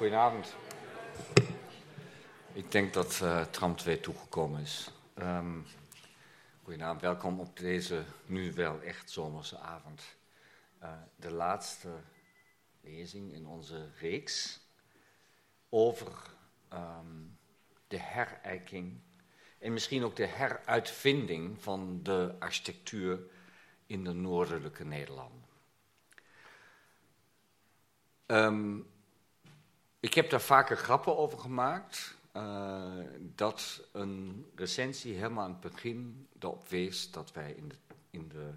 Goedenavond. Ik denk dat uh, tram 2 toegekomen is. Um, goedenavond, welkom op deze nu wel echt zomerse avond. Uh, de laatste lezing in onze reeks over um, de herijking en misschien ook de heruitvinding van de architectuur in de noordelijke Nederlanden. Um, ik heb daar vaker grappen over gemaakt. Uh, dat een recensie helemaal aan het begin erop wees dat wij in de, in de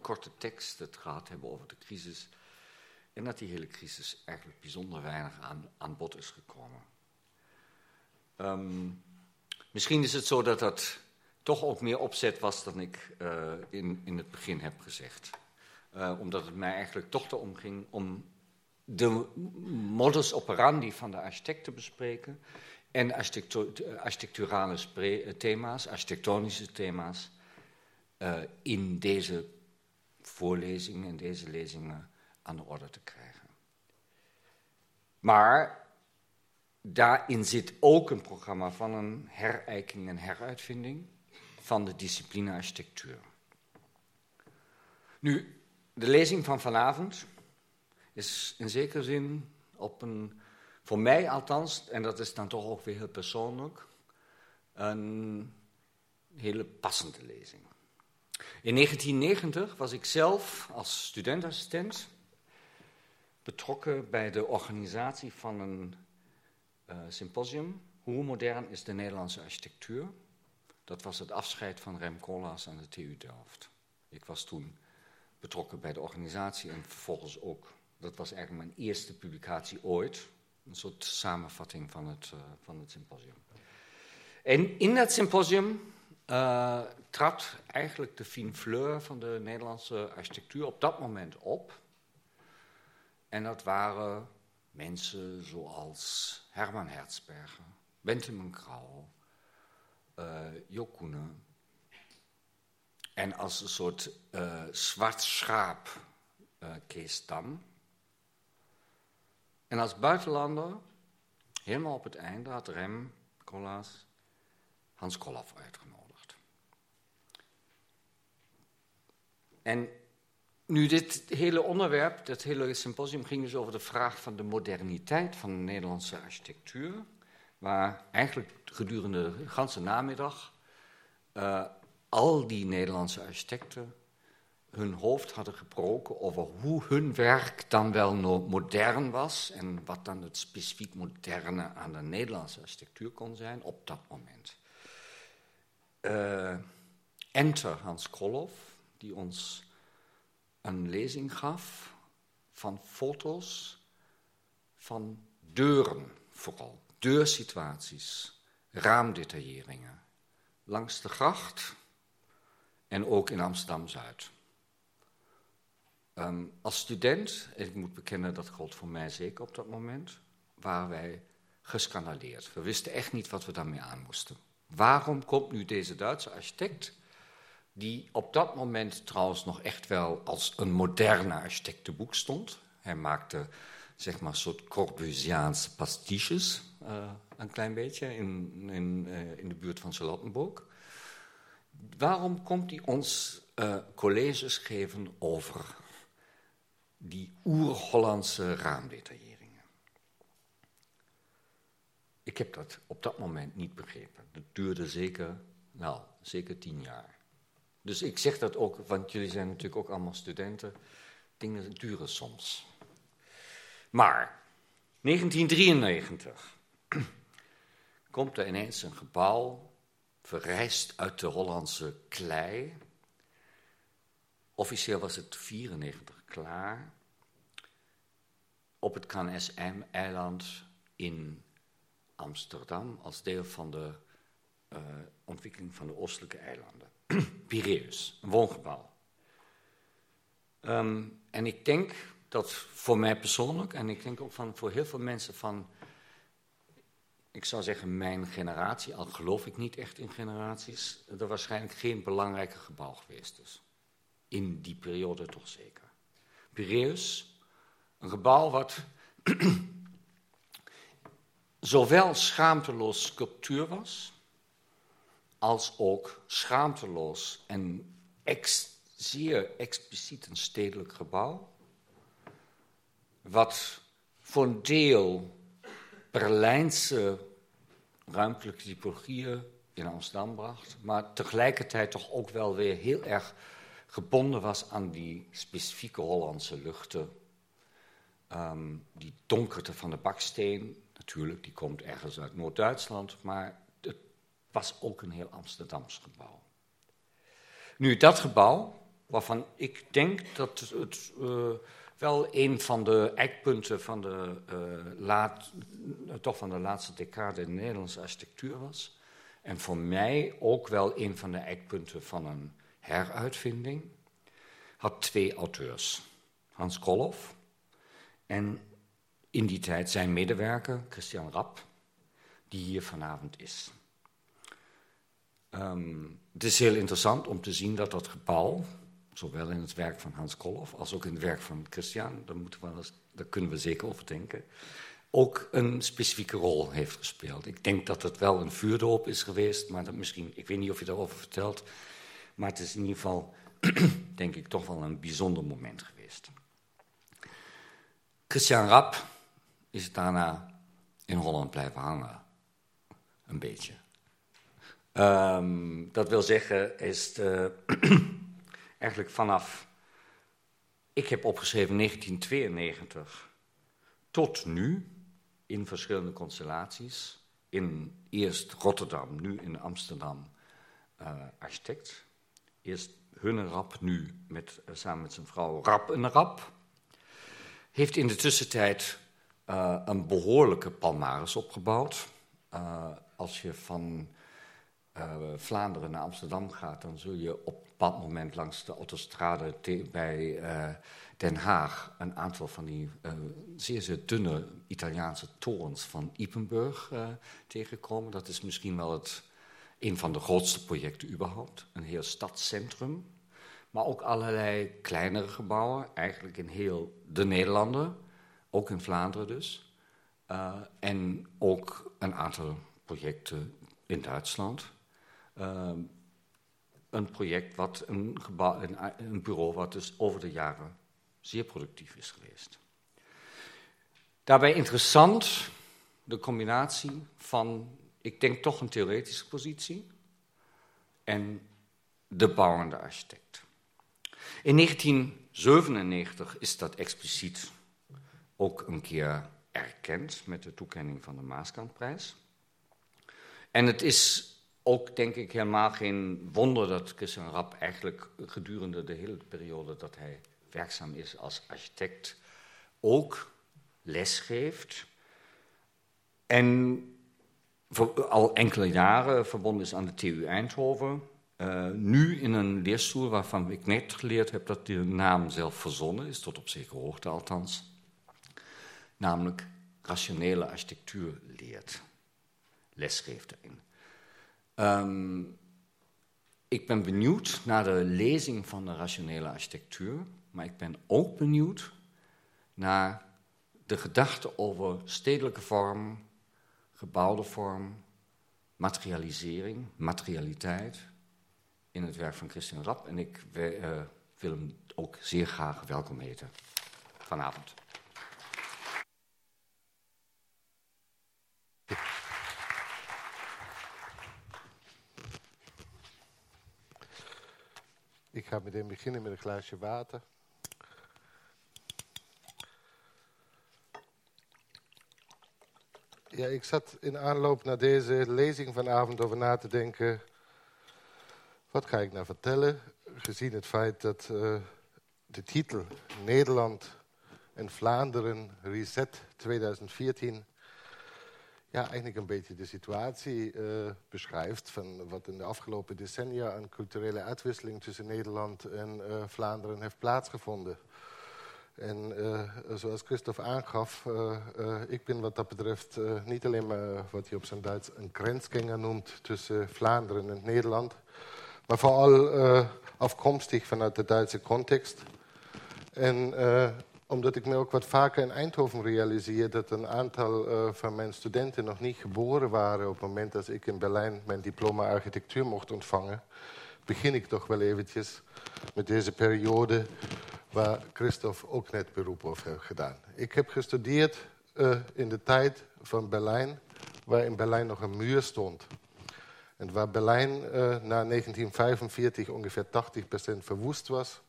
korte tekst het gehad hebben over de crisis. En dat die hele crisis eigenlijk bijzonder weinig aan, aan bod is gekomen. Um, misschien is het zo dat dat toch ook meer opzet was dan ik uh, in, in het begin heb gezegd. Uh, omdat het mij eigenlijk toch erom ging om de modus operandi van de architect te bespreken en architecturale thema's, architectonische thema's uh, in deze voorlezingen en deze lezingen aan de orde te krijgen. Maar daarin zit ook een programma van een herijking en heruitvinding van de discipline architectuur. Nu, de lezing van vanavond is in zekere zin op een, voor mij althans, en dat is dan toch ook weer heel persoonlijk, een hele passende lezing. In 1990 was ik zelf als studentassistent betrokken bij de organisatie van een uh, symposium. Hoe modern is de Nederlandse architectuur? Dat was het afscheid van Rem Koolhaas aan de TU Delft. Ik was toen betrokken bij de organisatie en vervolgens ook dat was eigenlijk mijn eerste publicatie ooit. Een soort samenvatting van het, uh, van het symposium. En in dat symposium uh, trad eigenlijk de fine fleur van de Nederlandse architectuur op dat moment op. En dat waren mensen zoals Herman Herzberger, Benjamin Grauw, uh. En als een soort uh, zwart schaap Kees Dam. En als buitenlander, helemaal op het einde, had Rem Koolhaas Hans Kollaf uitgenodigd. En nu dit hele onderwerp, dit hele symposium ging dus over de vraag van de moderniteit van de Nederlandse architectuur, waar eigenlijk gedurende de ganse namiddag uh, al die Nederlandse architecten hun hoofd hadden gebroken over hoe hun werk dan wel modern was en wat dan het specifiek moderne aan de Nederlandse architectuur kon zijn op dat moment. Uh, enter Hans Krolloff, die ons een lezing gaf van foto's van deuren vooral, deursituaties, raamdetailleringen, langs de gracht en ook in Amsterdam-Zuid. Um, als student, en ik moet bekennen dat gold voor mij zeker op dat moment, waren wij gescandaleerd. We wisten echt niet wat we daarmee aan moesten. Waarom komt nu deze Duitse architect, die op dat moment trouwens nog echt wel als een moderne architect te boek stond. Hij maakte zeg maar een soort Corbusiaanse pastiches, uh, een klein beetje, in, in, uh, in de buurt van Charlottenburg. Waarom komt hij ons uh, colleges geven over die oer-Hollandse raamdetailleringen. Ik heb dat op dat moment niet begrepen. Dat duurde zeker, nou, zeker tien jaar. Dus ik zeg dat ook, want jullie zijn natuurlijk ook allemaal studenten. Dingen duren soms. Maar, 1993 komt er ineens een gebouw, verrijst uit de Hollandse klei. Officieel was het 94 klaar op het KNSM-eiland in Amsterdam als deel van de uh, ontwikkeling van de oostelijke eilanden. Piraeus, een woongebouw. Um, en ik denk dat voor mij persoonlijk, en ik denk ook van, voor heel veel mensen van, ik zou zeggen mijn generatie, al geloof ik niet echt in generaties, er waarschijnlijk geen belangrijker gebouw geweest is. In die periode toch zeker. Piraeus, een gebouw wat zowel schaamteloos sculptuur was, als ook schaamteloos en zeer expliciet een stedelijk gebouw, wat voor een deel Berlijnse ruimtelijke typologieën in Amsterdam bracht, maar tegelijkertijd toch ook wel weer heel erg gebonden was aan die specifieke Hollandse luchten. Ehm, die donkerte van de baksteen, natuurlijk, die komt ergens uit Noord-Duitsland, maar het was ook een heel Amsterdams gebouw. Nu, dat gebouw, waarvan ik denk dat het uh, wel een van de eikpunten van de, uh, laat, toch van de laatste decade in de Nederlandse architectuur was, en voor mij ook wel een van de eikpunten van een heruitvinding, had twee auteurs. Hans Kolloff en in die tijd zijn medewerker, Christian Rapp, die hier vanavond is. Um, het is heel interessant om te zien dat dat gebouw, zowel in het werk van Hans Kolloff als ook in het werk van Christian, daar, moeten we, kunnen we zeker over denken, ook een specifieke rol heeft gespeeld. Ik denk dat het wel een vuurdoop is geweest, maar dat misschien, ik weet niet of je daarover vertelt, maar het is in ieder geval, denk ik, toch wel een bijzonder moment geweest. Christian Rapp is daarna in Holland blijven hangen. Een beetje. Um, dat wil zeggen, is de, eigenlijk vanaf, ik heb opgeschreven 1992 tot nu, in verschillende constellaties, in eerst Rotterdam, nu in Amsterdam, uh, architect. Eerst Rap, nu met, uh, samen met zijn vrouw Rap en Rap. Heeft in de tussentijd uh, een behoorlijke palmares opgebouwd. als je van uh, Vlaanderen naar Amsterdam gaat, dan zul je op een bepaald moment langs de autostrade bij Den Haag een aantal van die zeer, zeer dunne Italiaanse torens van Ipenburg tegenkomen. Dat is misschien wel het, een van de grootste projecten überhaupt. Een heel stadscentrum. Maar ook allerlei kleinere gebouwen, eigenlijk in heel de Nederlanden, ook in Vlaanderen dus. en ook een aantal projecten in Duitsland. Uh, een project, wat een, gebouw, een, bureau wat dus over de jaren zeer productief is geweest. Daarbij interessant de combinatie van, ik denk toch een theoretische positie en de bouwende architect. In 1997 is dat expliciet ook een keer erkend met de toekenning van de Maaskantprijs. En het is ook denk ik helemaal geen wonder dat Christian Rapp eigenlijk gedurende de hele periode dat hij werkzaam is als architect ook lesgeeft. En al enkele jaren verbonden is aan de TU Eindhoven. Uh, nu in een leerstoel waarvan ik net geleerd heb dat de naam zelf verzonnen is, tot op zekere hoogte althans. Namelijk rationele architectuur leert. Lesgeeft erin. Um, ik ben benieuwd naar de lezing van de rationele architectuur, maar ik ben ook benieuwd naar de gedachte over stedelijke vorm, gebouwde vorm, materialisering, materialiteit in het werk van Christian Rapp. En ik uh, wil hem ook zeer graag welkom heten vanavond. Ik ga meteen beginnen met een glaasje water. Ja, ik zat in aanloop naar deze lezing vanavond over na te denken... wat ga ik nou vertellen, gezien het feit dat uh, de titel Nederland en Vlaanderen Reset 2014 ja, eigenlijk een beetje de situatie uh, beschrijft van wat in de afgelopen decennia een culturele uitwisseling tussen Nederland en uh, Vlaanderen heeft plaatsgevonden. En uh, zoals Christophe aangaf, ik ben wat dat betreft niet alleen maar wat hij op zijn Duits een grensganger noemt tussen Vlaanderen en Nederland, maar vooral afkomstig vanuit de Duitse context. En omdat ik me ook wat vaker in Eindhoven realiseer dat een aantal van mijn studenten nog niet geboren waren op het moment dat ik in Berlijn mijn diploma architectuur mocht ontvangen, begin ik toch wel eventjes met deze periode waar Christophe ook net beroep op heeft gedaan. Ik heb gestudeerd uh, in de tijd van Berlijn, waar in Berlijn nog een muur stond. En waar Berlijn uh, na 1945 ongeveer 80% verwoest was.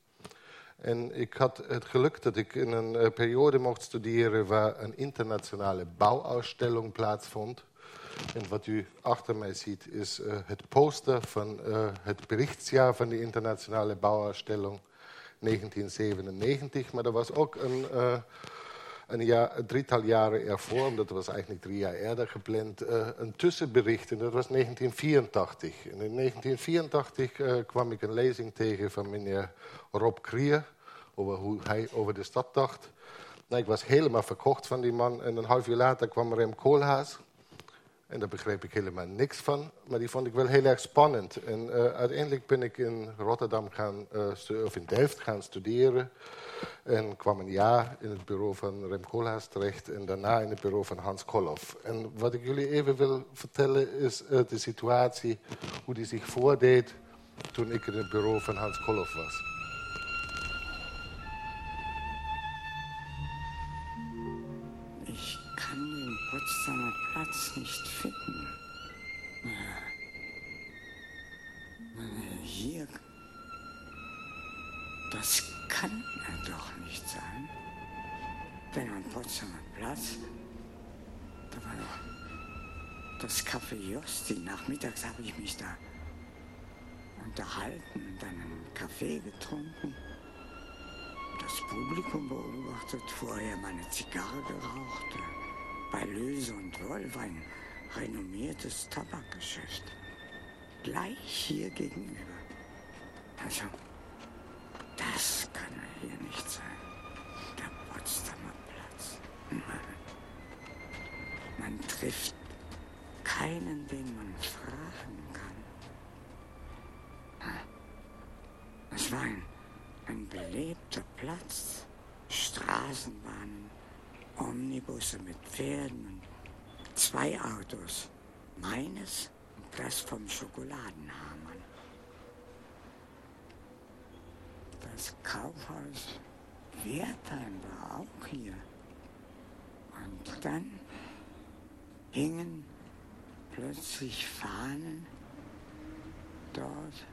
En ik had het geluk dat ik in een uh, periode mocht studeren waar een internationale bouwausstelling plaatsvond. En wat u achter mij ziet is het poster van het berichtsjaar van de internationale bouwausstelling 1997. Maar er was ook een een, jaar, drietal jaren ervoor, omdat was eigenlijk drie jaar eerder gepland, uh, een tussenbericht. En dat was 1984. En in 1984 uh, kwam ik een lezing tegen van meneer Rob Krier over hoe hij over de stad dacht. Nou, ik was helemaal verkocht van die man. En een half jaar later kwam Rem Koolhaas. En daar begreep ik helemaal niks van. Maar die vond ik wel heel erg spannend. En uh, uiteindelijk ben ik in Rotterdam gaan, uh, of in Delft gaan studeren. En kwam een jaar in het bureau van Rem Koolhaas terecht en daarna in het bureau van Hans Kolloff. En wat ik jullie even wil vertellen is uh, de situatie, hoe die zich voordeed toen ik in het bureau van Hans Kolloff was. Potsdamer Platz, da war doch das Café Josti. Nachmittags habe ich mich da unterhalten und einen Kaffee getrunken. Das Publikum beobachtet, vorher meine Zigarre geraucht. Bei Löse und Wolf ein renommiertes Tabakgeschäft. Gleich hier gegenüber. Also, das kann er hier nicht sein. Der Potsdamer Platz. Trifft keinen, den man fragen kann. Es war ein, ein belebter Platz. Straßenbahnen, Omnibusse mit Pferden und zwei Autos. Meines und das vom Schokoladenhamann. Das Kaufhaus Wertheim war auch hier. Und dann hingen plötzlich Fahnen dort.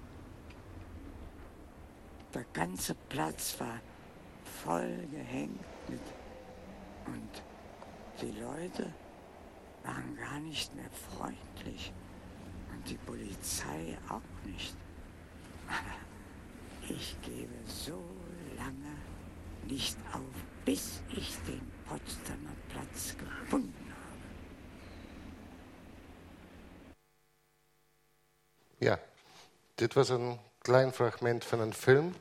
Der ganze Platz war voll gehängt mit und die Leute waren gar nicht mehr freundlich und die Polizei auch nicht. Ich gebe so lange nicht auf, bis ich den Potsdamer Platz gefunden Ja, dit was een klein fragment van een film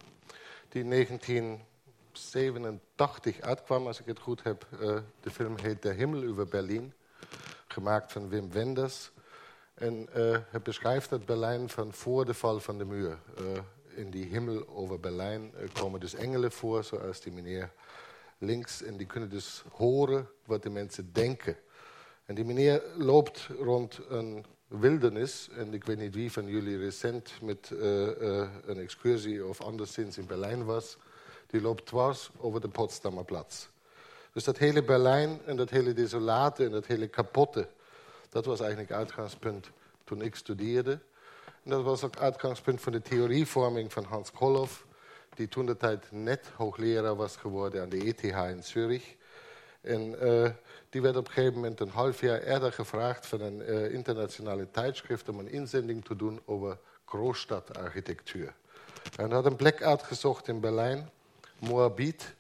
die 1987 uitkwam, als ik het goed heb. Uh, de film heet De Himmel over Berlin, gemaakt van Wim Wenders. En uh, het beschrijft het Berlijn van voor de val van de muur. Uh, in die Himmel over Berlijn komen dus engelen voor, zoals die meneer links. En die kunnen dus horen wat de mensen denken. En die meneer loopt rond een wildernis. En ik weet niet wie van jullie recent met uh, uh, een excursie of anderszins in Berlijn was. Die loopt dwars over de Potsdamer Platz. Dus dat hele Berlijn en dat hele desolate en dat hele kapotte... dat was eigenlijk uitgangspunt toen ik studeerde. En dat was ook uitgangspunt van de theorievorming van Hans Kolloff... die toen de tijd net hoogleraar was geworden aan de ETH in Zurich... En uh, die werd op een gegeven moment een half jaar eerder gevraagd van een uh, internationale tijdschrift om een inzending te doen over grootstadarchitectuur. En had een plek uitgezocht in Berlijn, Moabit,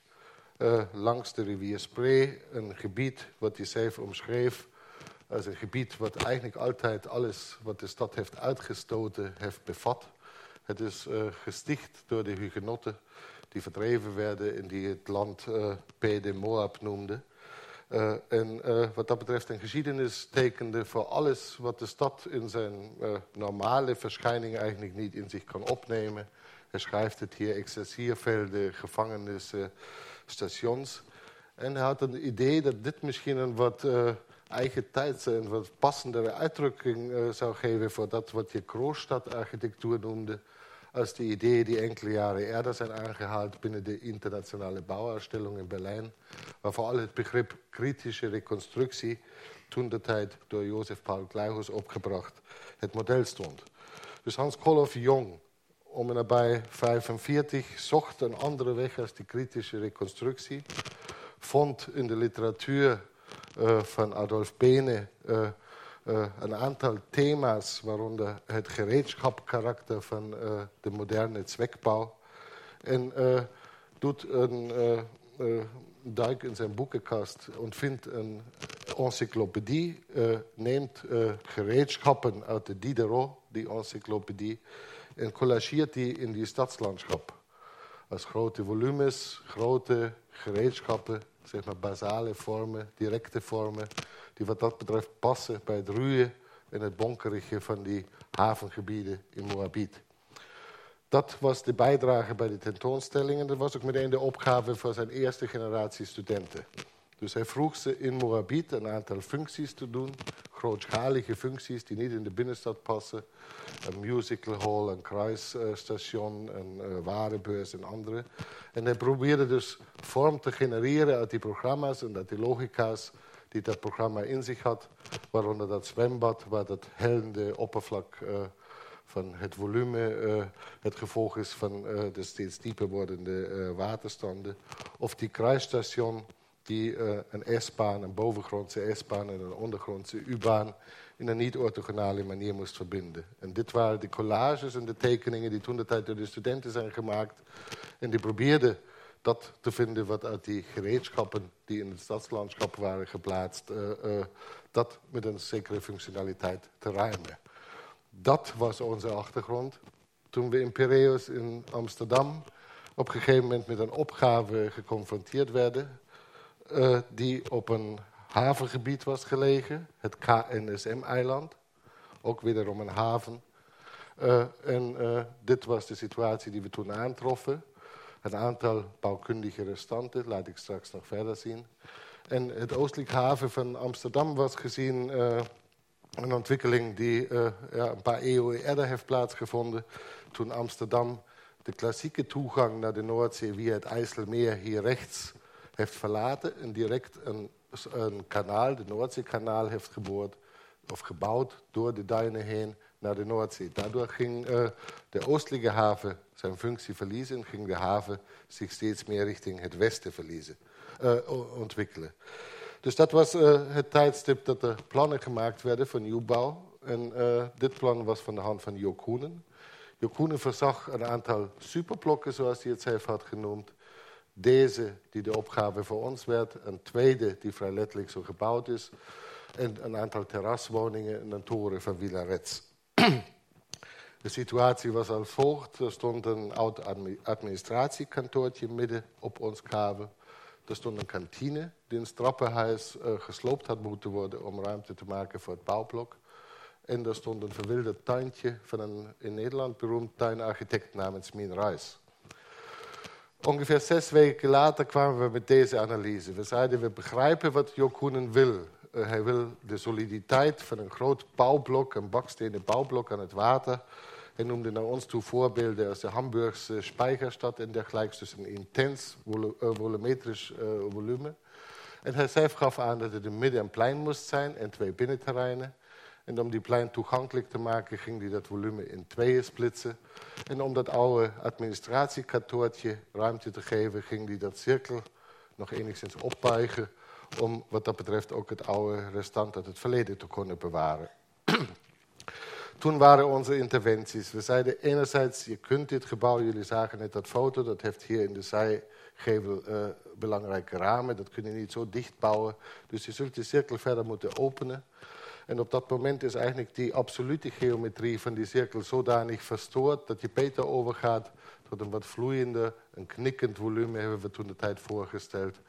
uh, langs de rivier Spree. Een gebied wat hij zelf omschreef als een gebied wat eigenlijk altijd alles wat de stad heeft uitgestoten heeft bevat. Het is gesticht door de Hugenotten die verdreven werden en die het land Pede Moab noemden. Uh, en uh, wat dat betreft een geschiedenis tekende voor alles wat de stad in zijn uh, normale verschijning eigenlijk niet in zich kan opnemen. Hij schrijft het hier, exerciervelden, gevangenissen, stations. En hij had een idee dat dit misschien een wat eigen tijdse en wat passendere uitdrukking zou geven voor dat wat je Kroonstadarchitectuur noemde. Als de ideeën die enkele jaren eerder zijn aangehaald binnen de internationale bouwausstelling in Berlijn, waar vooral het begrip kritische reconstructie toen de tijd door Jozef Paul Gleichus opgebracht, het model stond. Dus Hans Koloff Jong, om en nabij 45, zocht een andere weg als die kritische reconstructie. Vond in de literatuur uh, van Adolf Bene uh, uh, een aantal thema's, waaronder het gereedschapkarakter van de moderne zwekbouw. En doet een duik in zijn boekenkast, ontvindt een encyclopedie, neemt gereedschappen uit de Diderot, die encyclopedie, en collageert die in die stadslandschap. Als grote volumes, grote gereedschappen, zeg maar basale vormen, directe vormen, die wat dat betreft passen bij het ruwe en het bonkerige van die havengebieden in Moabit. Dat was de bijdrage bij de tentoonstelling en dat was ook meteen de opgave voor zijn eerste generatie studenten. Dus hij vroeg ze in Moabit een aantal functies te doen, grootschalige functies die niet in de binnenstad passen. Een musical hall, een kruisstation, een uh, warenbeurs en andere. En hij probeerde dus vorm te genereren uit die programma's en uit die logica's die dat programma in zich had. Waaronder dat zwembad, waar dat hellende oppervlak uh, van het volume uh, het gevolg is van de steeds dieper wordende waterstanden. Of die kruisstation die uh, een S-baan, een bovengrondse S-baan en een ondergrondse U-baan in een niet-orthogonale manier moest verbinden. En dit waren de collages en de tekeningen die toen de tijd door de studenten zijn gemaakt. En die probeerden dat te vinden wat uit die gereedschappen die in het stadslandschap waren geplaatst, uh, uh, dat met een zekere functionaliteit te ruimen. Dat was onze achtergrond. Toen we in Piraeus in Amsterdam op een gegeven moment met een opgave geconfronteerd werden, uh, die op een havengebied was gelegen, het KNSM-eiland. Ook wederom een haven. Uh, en uh, dit was de situatie die we toen aantroffen. Een aantal bouwkundige restanten, laat ik straks nog verder zien. En het oostelijk haven van Amsterdam was gezien een ontwikkeling die ja, een paar eeuwen eerder heeft plaatsgevonden. Toen Amsterdam de klassieke toegang naar de Noordzee via het IJsselmeer hier rechts heeft verlaten en direct een, een kanaal, de Noordzeekanaal, heeft geboord of gebouwd door de duinen heen naar de Noordzee. Daardoor ging uh, de oostelijke haven zijn functie verliezen en ging de haven zich steeds meer richting het westen verliezen, uh, ontwikkelen. Dus dat was uh, het tijdstip dat er plannen gemaakt werden voor nieuwbouw. En dit plan was van de hand van Jo Koenen. Jo Koenen verzag een aantal superblokken, zoals hij het zelf had genoemd. Deze die de opgave voor ons werd. Een tweede die vrij letterlijk zo gebouwd is. En een aantal terraswoningen en een toren van Villa Rets. De situatie was als volgt. Er stond een oud administratiekantoortje midden op ons kavel. Er stond een kantine die in Strappenhuis uh, gesloopt had moeten worden... om ruimte te maken voor het bouwblok. En er stond een verwilderd tuintje van een in Nederland beroemd tuinarchitect namens Mien Ruijs. Ongeveer zes weken later kwamen we met deze analyse. We zeiden, we begrijpen wat Jo Koenen wil. Uh, hij wil de soliditeit van een groot bouwblok, een bakstenen bouwblok aan het water. Hij noemde naar ons toe voorbeelden als de Hamburgse Speicherstad en dergelijke. Dus een intens uh, volumetrisch uh, volume. En hij zelf gaf aan dat het een midden- en plein moest zijn en twee binnenterreinen. En om die plein toegankelijk te maken, ging hij dat volume in tweeën splitsen. En om dat oude administratiekantoortje ruimte te geven, ging hij dat cirkel nog enigszins opbuigen. Om wat dat betreft ook het oude restant uit het verleden te kunnen bewaren. Toen waren onze interventies. We zeiden enerzijds, je kunt dit gebouw, jullie zagen net dat foto, dat heeft hier in de zijgevel uh, belangrijke ramen. Dat kun je niet zo dicht bouwen. Dus je zult de cirkel verder moeten openen. En op dat moment is eigenlijk die absolute geometrie van die cirkel zodanig verstoord dat je beter overgaat tot een wat vloeiende, een knikkend volume, hebben we toen de tijd voorgesteld.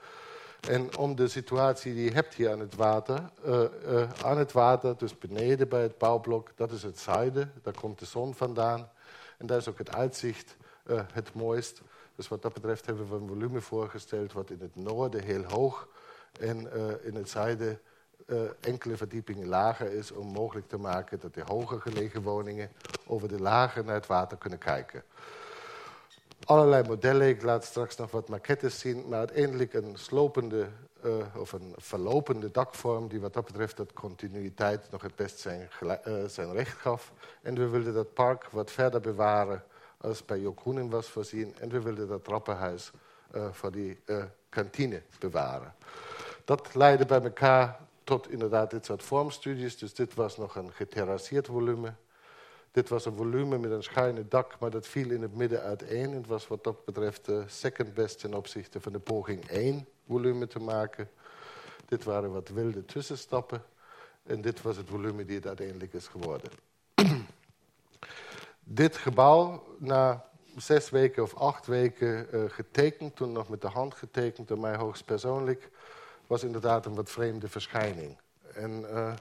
En om de situatie die je hebt hier aan het water, uh, uh, aan het water, dus beneden bij het bouwblok, dat is het zuiden, daar komt de zon vandaan. En daar is ook het uitzicht uh, het mooist. Dus wat dat betreft hebben we een volume voorgesteld wat in het noorden heel hoog en in het zuiden enkele verdiepingen lager is om mogelijk te maken dat de hoger gelegen woningen over de lagen naar het water kunnen kijken allerlei modellen. Ik laat straks nog wat maquettes zien. Maar uiteindelijk een slopende uh, of een verlopende dakvorm... die wat dat betreft dat continuïteit nog het best zijn, uh, zijn recht gaf. En we wilden dat park wat verder bewaren als bij Groening was voorzien. En we wilden dat trappenhuis voor die kantine bewaren. Dat leidde bij elkaar tot inderdaad dit soort vormstudies. Dus dit was nog een geterrasseerd volume... Dit was een volume met een schuine dak, maar dat viel in het midden uiteen. Het was wat dat betreft de second best ten opzichte van de poging 1 volume te maken. Dit waren wat wilde tussenstappen. En dit was het volume die het uiteindelijk is geworden. dit gebouw, na zes weken of acht weken uh, getekend, toen nog met de hand getekend door mij hoogstpersoonlijk, was inderdaad een wat vreemde verschijning. En uh,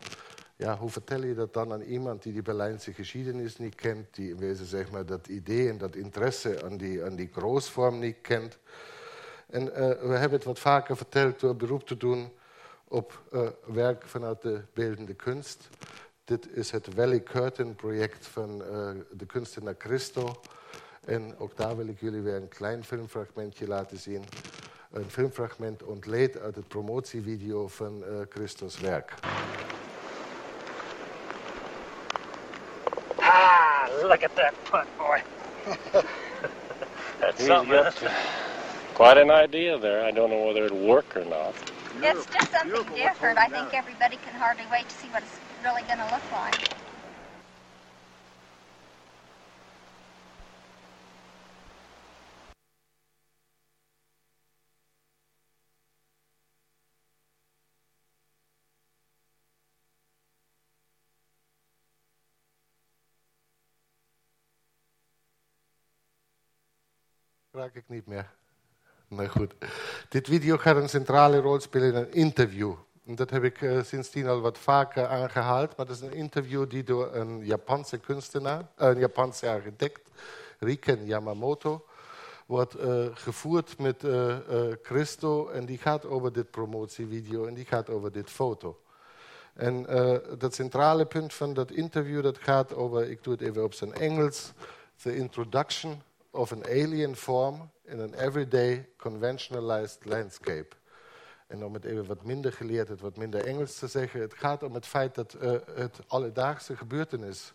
ja, hoe vertel je dat dan aan iemand die die Berlijnse geschiedenis niet kent, die in wezen zeg maar, dat idee en dat interesse aan die, aan die grootvorm niet kent? En uh, we hebben het wat vaker verteld door beroep te doen op uh, werk vanuit de beeldende kunst. Dit is het Valley Curtain project van uh, de kunstenaar Christo. En ook daar wil ik jullie weer een klein filmfragmentje laten zien. Een filmfragment ontleed uit het promotievideo van Christos werk. Ah, look at that putt, boy. That's He's something. got quite an idea there. I don't know whether it'll work or not. It's just something different. I think everybody can hardly wait to see what it's really going to look like. Raak ik niet meer. Maar goed. Dit video gaat een centrale rol spelen in een interview. En dat heb ik uh, sindsdien al wat vaker aangehaald. Maar dat is een interview die door een Japanse kunstenaar, uh, een Japanse architect, Riken Yamamoto, wordt uh, gevoerd met Christo. En die gaat over dit promotievideo en die gaat over dit foto. En dat centrale punt van dat interview dat gaat over, ik doe het even op zijn Engels, the introduction of an alien form in an everyday conventionalized landscape. En om het even wat minder geleerd, het wat minder Engels te zeggen, het gaat om het feit dat uh, het alledaagse gebeurtenis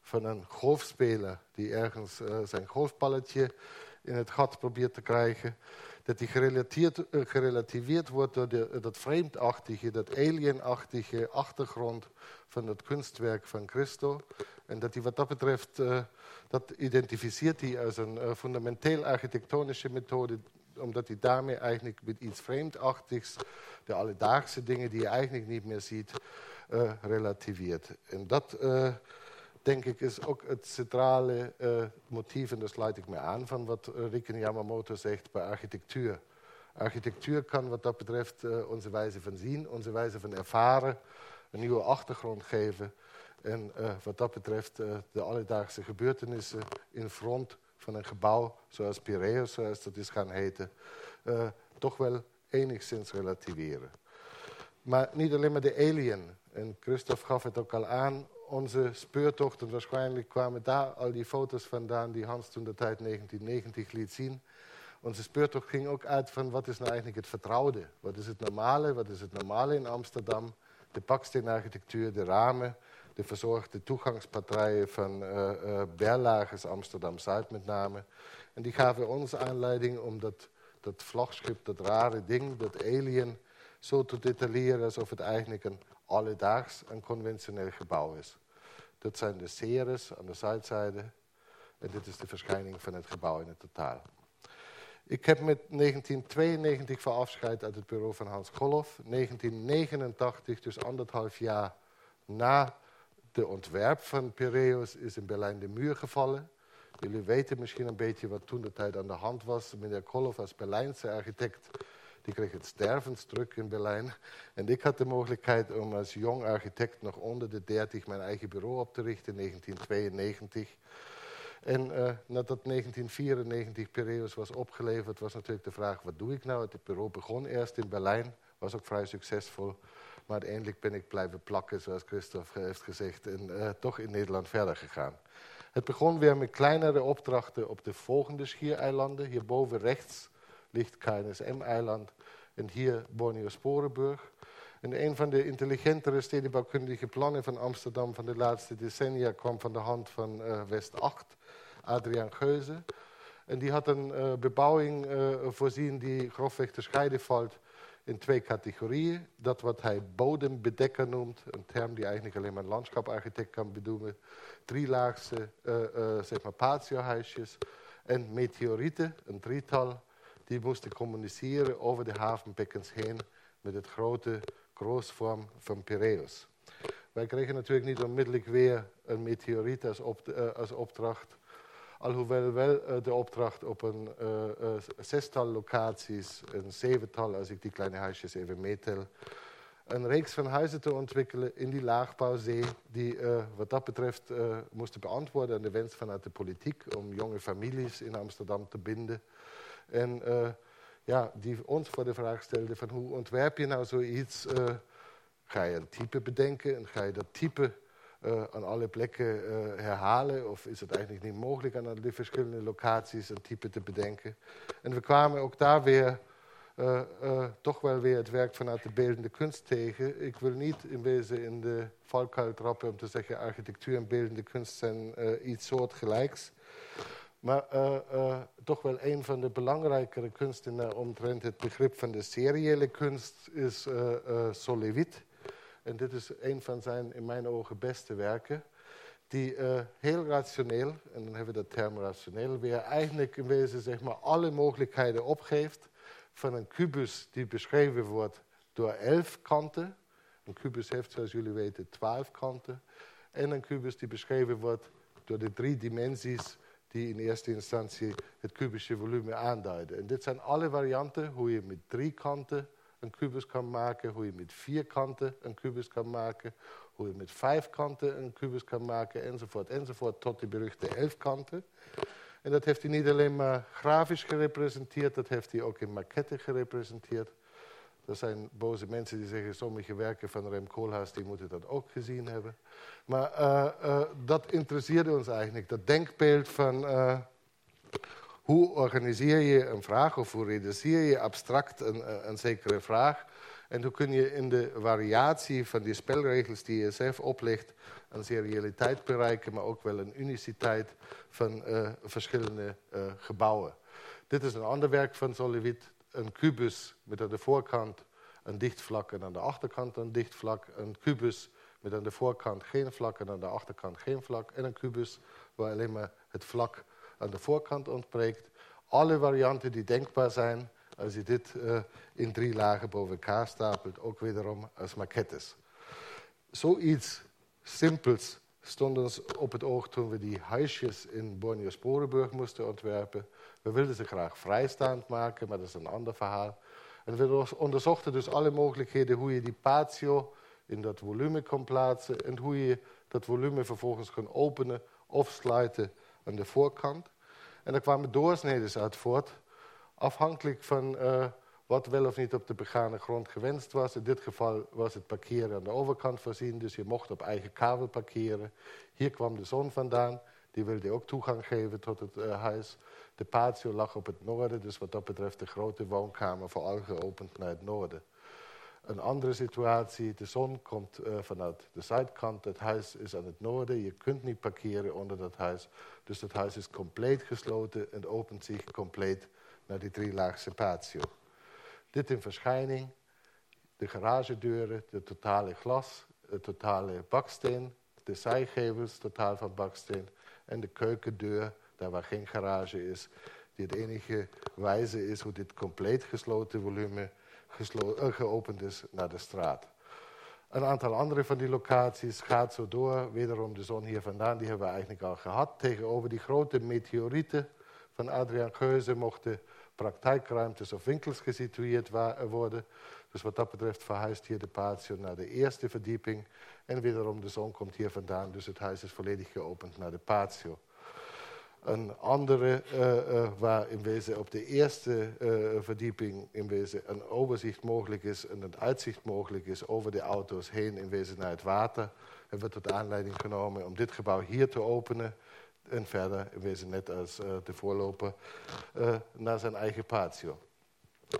van een golfspeler die ergens uh, zijn golfballetje in het gat probeert te krijgen, dat die gerelateerd, uh, gerelativeerd wordt door de, dat vreemdachtige, dat alienachtige achtergrond van het kunstwerk van Christo. En dat hij wat dat betreft dat identificeert hij als een uh, fundamenteel architectonische methode, omdat hij daarmee eigenlijk met iets vreemdachtigs de alledaagse dingen die je eigenlijk niet meer ziet, uh, relativeert. En dat, uh, denk ik, is ook het centrale motief, en daar sluit ik me aan van wat Riken Yamamoto zegt bij architectuur. Architectuur kan wat dat betreft onze wijze van zien, onze wijze van ervaren, een nieuwe achtergrond geven. En uh, wat dat betreft uh, de alledaagse gebeurtenissen in front van een gebouw, zoals Piraeus, zoals dat is gaan heten, uh, toch wel enigszins relativeren. Maar niet alleen maar de alien. En Christophe gaf het ook al aan. Onze speurtochten, waarschijnlijk kwamen daar al die foto's vandaan die Hans toen de tijd 1990 liet zien. Onze speurtocht ging ook uit van wat is nou eigenlijk het vertrouwde? Wat is het normale? Wat is het normale in Amsterdam? De baksteenarchitectuur, de ramen, de verzorgde toegangspartijen van uh, uh, Berlagers Amsterdam-Zuid met name. En die gaven ons aanleiding om dat, dat vlagschip, dat rare ding, dat alien, zo te detailleren alsof het eigenlijk een alledaags en conventioneel gebouw is. Dat zijn de seres aan de zuidzijde en dit is de verschijning van het gebouw in het totaal. Ik heb met 1992 voor afscheid uit het bureau van Hans Golloff. 1989, dus anderhalf jaar na de ontwerp van Piraeus is in Berlijn de muur gevallen. Jullie weten misschien een beetje wat toen de tijd aan de hand was. Meneer Kolov als Berlijnse architect, die kreeg het stervensdruk in Berlijn. En ik had de mogelijkheid om als jong architect nog onder de 30 mijn eigen bureau op te richten in 1992. En uh, nadat 1994 Piraeus was opgeleverd, was natuurlijk de vraag: wat doe ik nou? Het bureau begon eerst in Berlijn, was ook vrij succesvol. Maar uiteindelijk ben ik blijven plakken, zoals Christophe heeft gezegd, en uh, toch in Nederland verder gegaan. Het begon weer met kleinere opdrachten op de volgende schiereilanden. Hierboven rechts ligt KNSM-eiland en hier Borneo-Sporenburg. En een van de intelligentere stedenbouwkundige plannen van Amsterdam van de laatste decennia kwam van de hand van uh, West 8, Adriaan Geuze. En die had een uh, bebouwing voorzien die grofweg te scheiden valt in twee categorieën. Dat wat hij bodembedekker noemt, een term die eigenlijk alleen maar een landschaparchitect kan bedoelen. Drielaagse zeg maar patiohuisjes en meteorieten, een drietal, die moesten communiceren over de havenbekkens heen met het grote grootvorm van Piraeus. Wij kregen natuurlijk niet onmiddellijk weer een meteoriet als, uh, als opdracht. Alhoewel wel uh, de opdracht op een uh, zestal locaties, een zevental als ik die kleine huisjes even meetel, een reeks van huizen te ontwikkelen in die laagbouwzee, die wat dat betreft moesten beantwoorden aan de wens vanuit de politiek om jonge families in Amsterdam te binden. En ja, die ons voor de vraag stelde van hoe ontwerp je nou zoiets? Ga je een type bedenken en ga je dat type uh, aan alle plekken uh, herhalen? Of is het eigenlijk niet mogelijk aan de verschillende locaties een type te bedenken? En we kwamen ook daar weer toch wel weer het werk vanuit de beeldende kunst tegen. Ik wil niet in wezen in de valkuil trappen om te zeggen architectuur en beeldende kunst zijn iets soortgelijks. Maar toch wel een van de belangrijkere kunstenaars omtrent het begrip van de seriële kunst is Solevit. En dit is een van zijn, in mijn ogen, beste werken. Die heel rationeel, en dan hebben we dat term rationeel weer, eigenlijk in wezen zeg maar, alle mogelijkheden opgeeft van een kubus die beschreven wordt door elf kanten. Een kubus heeft, zoals jullie weten, twaalf kanten. En een kubus die beschreven wordt door de drie dimensies die in eerste instantie het kubische volume aanduiden. En dit zijn alle varianten hoe je met drie kanten een kubus kan maken, hoe je met vier kanten een kubus kan maken, hoe je met vijf kanten een kubus kan maken, enzovoort, enzovoort, tot die beruchte elf kanten. En dat heeft hij niet alleen maar grafisch gerepresenteerd, dat heeft hij ook in maquetten gerepresenteerd. Er zijn boze mensen die zeggen, sommige werken van Rem Koolhaas, die moeten dat ook gezien hebben. Maar uh, uh, dat interesseerde ons eigenlijk, dat denkbeeld van uh, hoe organiseer je een vraag of hoe reduceer je abstract een, een zekere vraag. En hoe kun je in de variatie van die spelregels die je zelf oplegt een serialiteit bereiken, maar ook wel een uniciteit van verschillende gebouwen. Dit is een ander werk van Solowit, een kubus met aan de voorkant een dicht vlak en aan de achterkant een dicht vlak. Een kubus met aan de voorkant geen vlak en aan de achterkant geen vlak. En een kubus waar alleen maar het vlak aan de voorkant ontbreekt. Alle varianten die denkbaar zijn als je dit uh, in drie lagen boven elkaar stapelt, ook wederom als maquettes. Zoiets simpels stond ons op het oog toen we die huisjes in Borneo-Sporenburg moesten ontwerpen. We wilden ze graag vrijstaand maken, maar dat is een ander verhaal. En we onderzochten dus alle mogelijkheden hoe je die patio in dat volume kon plaatsen en hoe je dat volume vervolgens kon openen of sluiten aan de voorkant. En daar kwamen doorsneden uit voort, afhankelijk van uh, wat wel of niet op de begane grond gewenst was. In dit geval was het parkeren aan de overkant voorzien, dus je mocht op eigen kabel parkeren. Hier kwam de zon vandaan, die wilde ook toegang geven tot het uh, huis. De patio lag op het noorden, dus wat dat betreft de grote woonkamer vooral geopend naar het noorden. Een andere situatie, de zon komt uh, vanuit de zuidkant, het huis is aan het noorden, je kunt niet parkeren onder dat huis. Dus het huis is compleet gesloten en opent zich compleet naar die drielaagse patio. Dit in verschijning, de garagedeuren, de totale glas, het totale baksteen, de zijgevels totaal van baksteen en de keukendeur, daar waar geen garage is, die het enige wijze is hoe dit compleet gesloten volume geopend is naar de straat. Een aantal andere van die locaties gaat zo door. Wederom de zon hier vandaan, die hebben we eigenlijk al gehad. Tegenover die grote meteorieten van Adriaan Geuze mochten praktijkruimtes of winkels gesitueerd worden. Dus wat dat betreft verhuist hier de patio naar de eerste verdieping. En wederom de zon komt hier vandaan, dus het huis is volledig geopend naar de patio. Een andere uh, waar in wezen op de eerste verdieping in wezen een overzicht mogelijk is en een uitzicht mogelijk is over de auto's heen in wezen naar het water. Hebben we tot aanleiding genomen om dit gebouw hier te openen en verder in wezen net als de voorloper naar zijn eigen patio.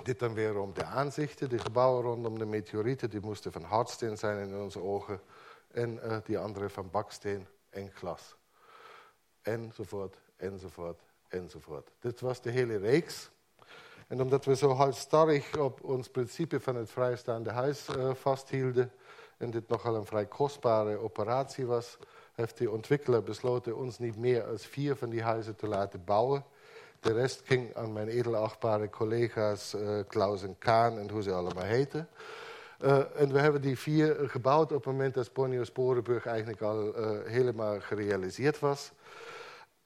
Dit dan weer om de aanzichten. De gebouwen rondom de meteorieten die moesten van hardsteen zijn in onze ogen. En die andere van baksteen en glas. Enzovoort, enzovoort, enzovoort. Dit was de hele reeks. En omdat we zo halstarrig op ons principe van het vrijstaande huis uh, vasthielden... en dit nogal een vrij kostbare operatie was... heeft de ontwikkelaar besloten ons niet meer als vier van die huizen te laten bouwen... De rest ging aan mijn edelachtbare collega's uh, Klaus en Kaan en hoe ze allemaal heten. Uh, en we hebben die vier gebouwd op het moment dat Ponyo Sporenburg eigenlijk al helemaal gerealiseerd was.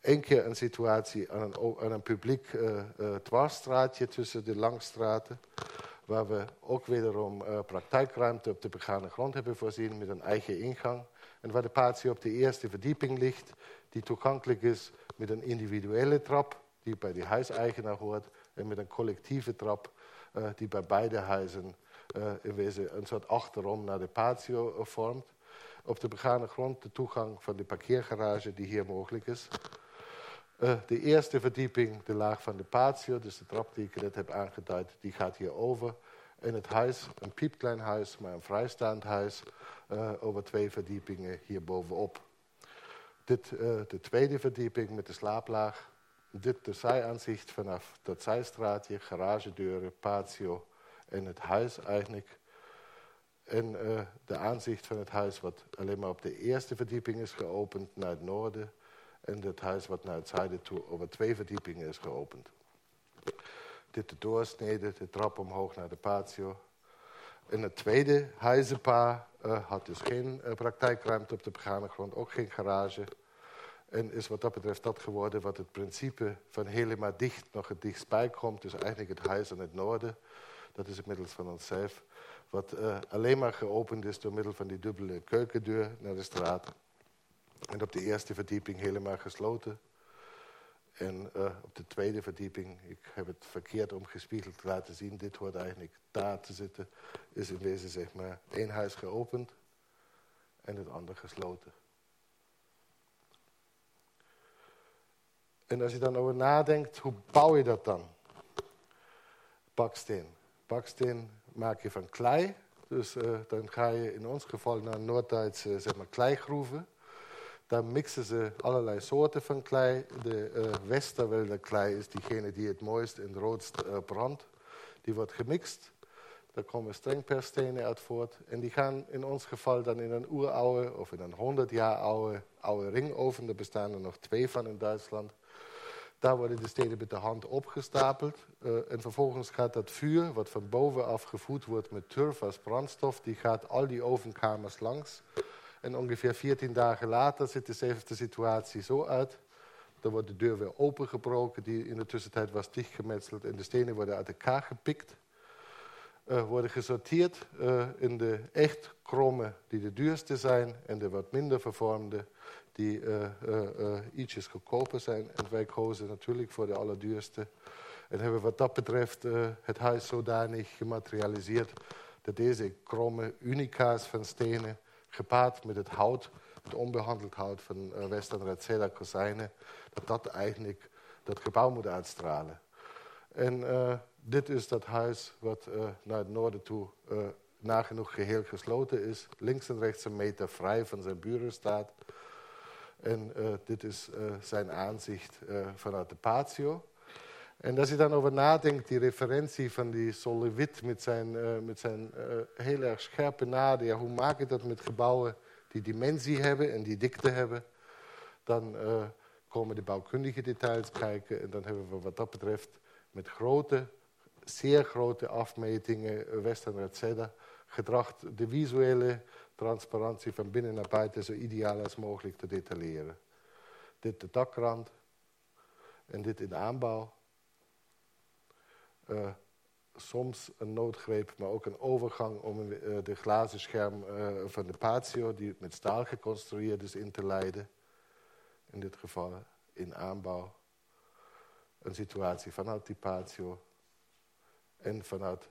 Eén keer een situatie aan een, een publiek dwarsstraatje tussen de langstraten. Waar we ook wederom praktijkruimte op de begane grond hebben voorzien met een eigen ingang. En waar de patio op de eerste verdieping ligt, die toegankelijk is met een individuele trap die bij die huiseigenaar hoort, en met een collectieve trap uh, die bij beide huizen uh, in wezen een soort achterom naar de patio uh, vormt. Op de begane grond de toegang van de parkeergarage die hier mogelijk is. De eerste verdieping, de laag van de patio, dus de trap die ik net heb aangeduid, die gaat hier over. En het huis, een piepklein huis, maar een vrijstaand huis, over twee verdiepingen hier bovenop. Dit, de tweede verdieping met de slaaplaag dit de zijaanzicht vanaf dat zijstraatje, garagedeuren, patio en het huis eigenlijk. En de aanzicht van het huis wat alleen maar op de eerste verdieping is geopend naar het noorden. En het huis wat naar het zuiden toe over twee verdiepingen is geopend. Dit de doorsnede, de trap omhoog naar de patio. En het tweede huizenpaar uh, had dus geen uh, praktijkruimte op de begane grond, ook geen garage. En is wat dat betreft dat geworden wat het principe van helemaal dicht nog het dichtstbij komt. Dus eigenlijk het huis aan het noorden. Dat is inmiddels van onszelf. Wat uh, alleen maar geopend is door middel van die dubbele keukendeur naar de straat. En op de eerste verdieping helemaal gesloten. En uh, op de tweede verdieping, ik heb het verkeerd omgespiegeld laten zien. Dit hoort eigenlijk daar te zitten. Is in wezen zeg maar één huis geopend en het andere gesloten. En als je dan over nadenkt, hoe bouw je dat dan? Baksteen. Baksteen maak je van klei. Dus uh, dan ga je in ons geval naar Noordduitse zeg maar, kleigroeven. Dan mixen ze allerlei soorten van klei. De uh, klei is diegene die het mooist en het roodst uh, brandt. Die wordt gemixt. Daar komen strengperstenen uit voort. En die gaan in ons geval dan in een oeroude of in een 100 jaar oude, oude ringoven. Er bestaan er nog twee van in Duitsland. Daar worden de steden met de hand opgestapeld. Uh, en vervolgens gaat dat vuur, wat van bovenaf gevoed wordt met turf als brandstof, die gaat al die ovenkamers langs. En ongeveer 14 dagen later ziet dezelfde situatie zo uit. Dan wordt de deur weer opengebroken, die in de tussentijd was dichtgemetseld. En de stenen worden uit elkaar gepikt. Worden gesorteerd uh, in de echt kromme, die de duurste zijn, en de wat minder vervormde, die uh, ietsjes goedkoper zijn. En wij kozen natuurlijk voor de allerduurste. En hebben wat dat betreft het huis zodanig gematerialiseerd dat deze kromme unica's van stenen, gepaard met het hout, het onbehandeld hout van uh, Western Retseda kozijnen, dat dat eigenlijk dat gebouw moet uitstralen. En dit is dat huis wat naar het noorden toe nagenoeg geheel gesloten is. Links en rechts een meter vrij van zijn buren staat. En dit is zijn aanzicht vanuit de patio. En als je dan over nadenkt, die referentie van die Solowit met zijn, met zijn heel erg scherpe naden. Ja, hoe maak je dat met gebouwen die dimensie hebben en die dikte hebben? Dan komen de bouwkundige details kijken. En dan hebben we wat dat betreft met grote, zeer grote afmetingen, Western et gedracht de visuele transparantie van binnen naar buiten zo ideaal als mogelijk te detailleren. Dit de dakrand en dit in de aanbouw. Uh, soms een noodgreep, maar ook een overgang om uh, de glazen scherm uh, van de patio, die met staal geconstrueerd is, in te leiden. In dit geval. in aanbouw. Een situatie vanuit die patio en vanuit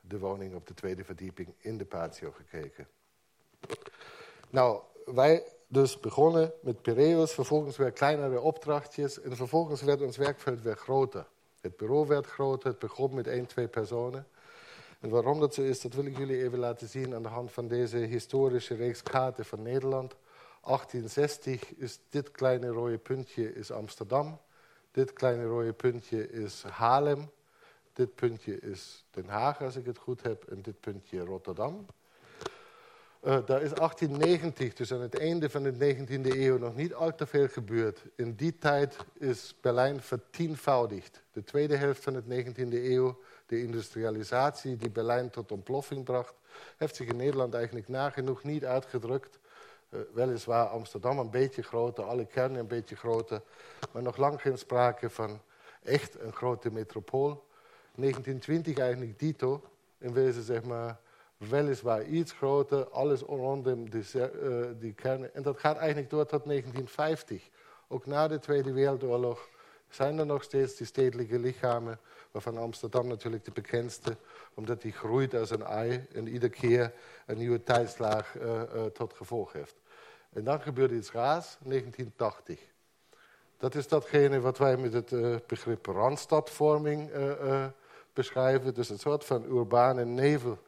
de woning op de tweede verdieping in de patio gekeken. Nou, wij dus begonnen met Piraeus, vervolgens weer kleinere opdrachtjes en vervolgens werd ons werkveld weer groter. Het bureau werd groter, het begon met één, twee personen. En waarom dat zo is, dat wil ik jullie even laten zien aan de hand van deze historische reeks kaarten van Nederland. 1860 is dit kleine rode puntje is Amsterdam. Dit kleine rode puntje is Haarlem. Dit puntje is Den Haag, als ik het goed heb. En dit puntje Rotterdam. Uh, daar is 1890, dus aan het einde van de 19e eeuw, nog niet al te veel gebeurd. In die tijd is Berlijn vertienvoudigd. De tweede helft van de 19e eeuw, de industrialisatie die Berlijn tot ontploffing bracht, heeft zich in Nederland eigenlijk nagenoeg niet uitgedrukt. Uh, weliswaar Amsterdam een beetje groter, alle kernen een beetje groter, maar nog lang geen sprake van echt een grote metropool. 1920 eigenlijk dito, in wezen zeg maar weliswaar iets groter, alles rondom die, uh, die kernen. En dat gaat eigenlijk door tot 1950. Ook na de Tweede Wereldoorlog zijn er nog steeds die stedelijke lichamen, waarvan Amsterdam natuurlijk de bekendste, omdat die groeit als een ei en iedere keer een nieuwe tijdslaag uh, uh, tot gevolg heeft. En dan gebeurde iets raars, 1980. Dat is datgene wat wij met het begrip randstadvorming beschrijven. Dus een soort van urbane nevel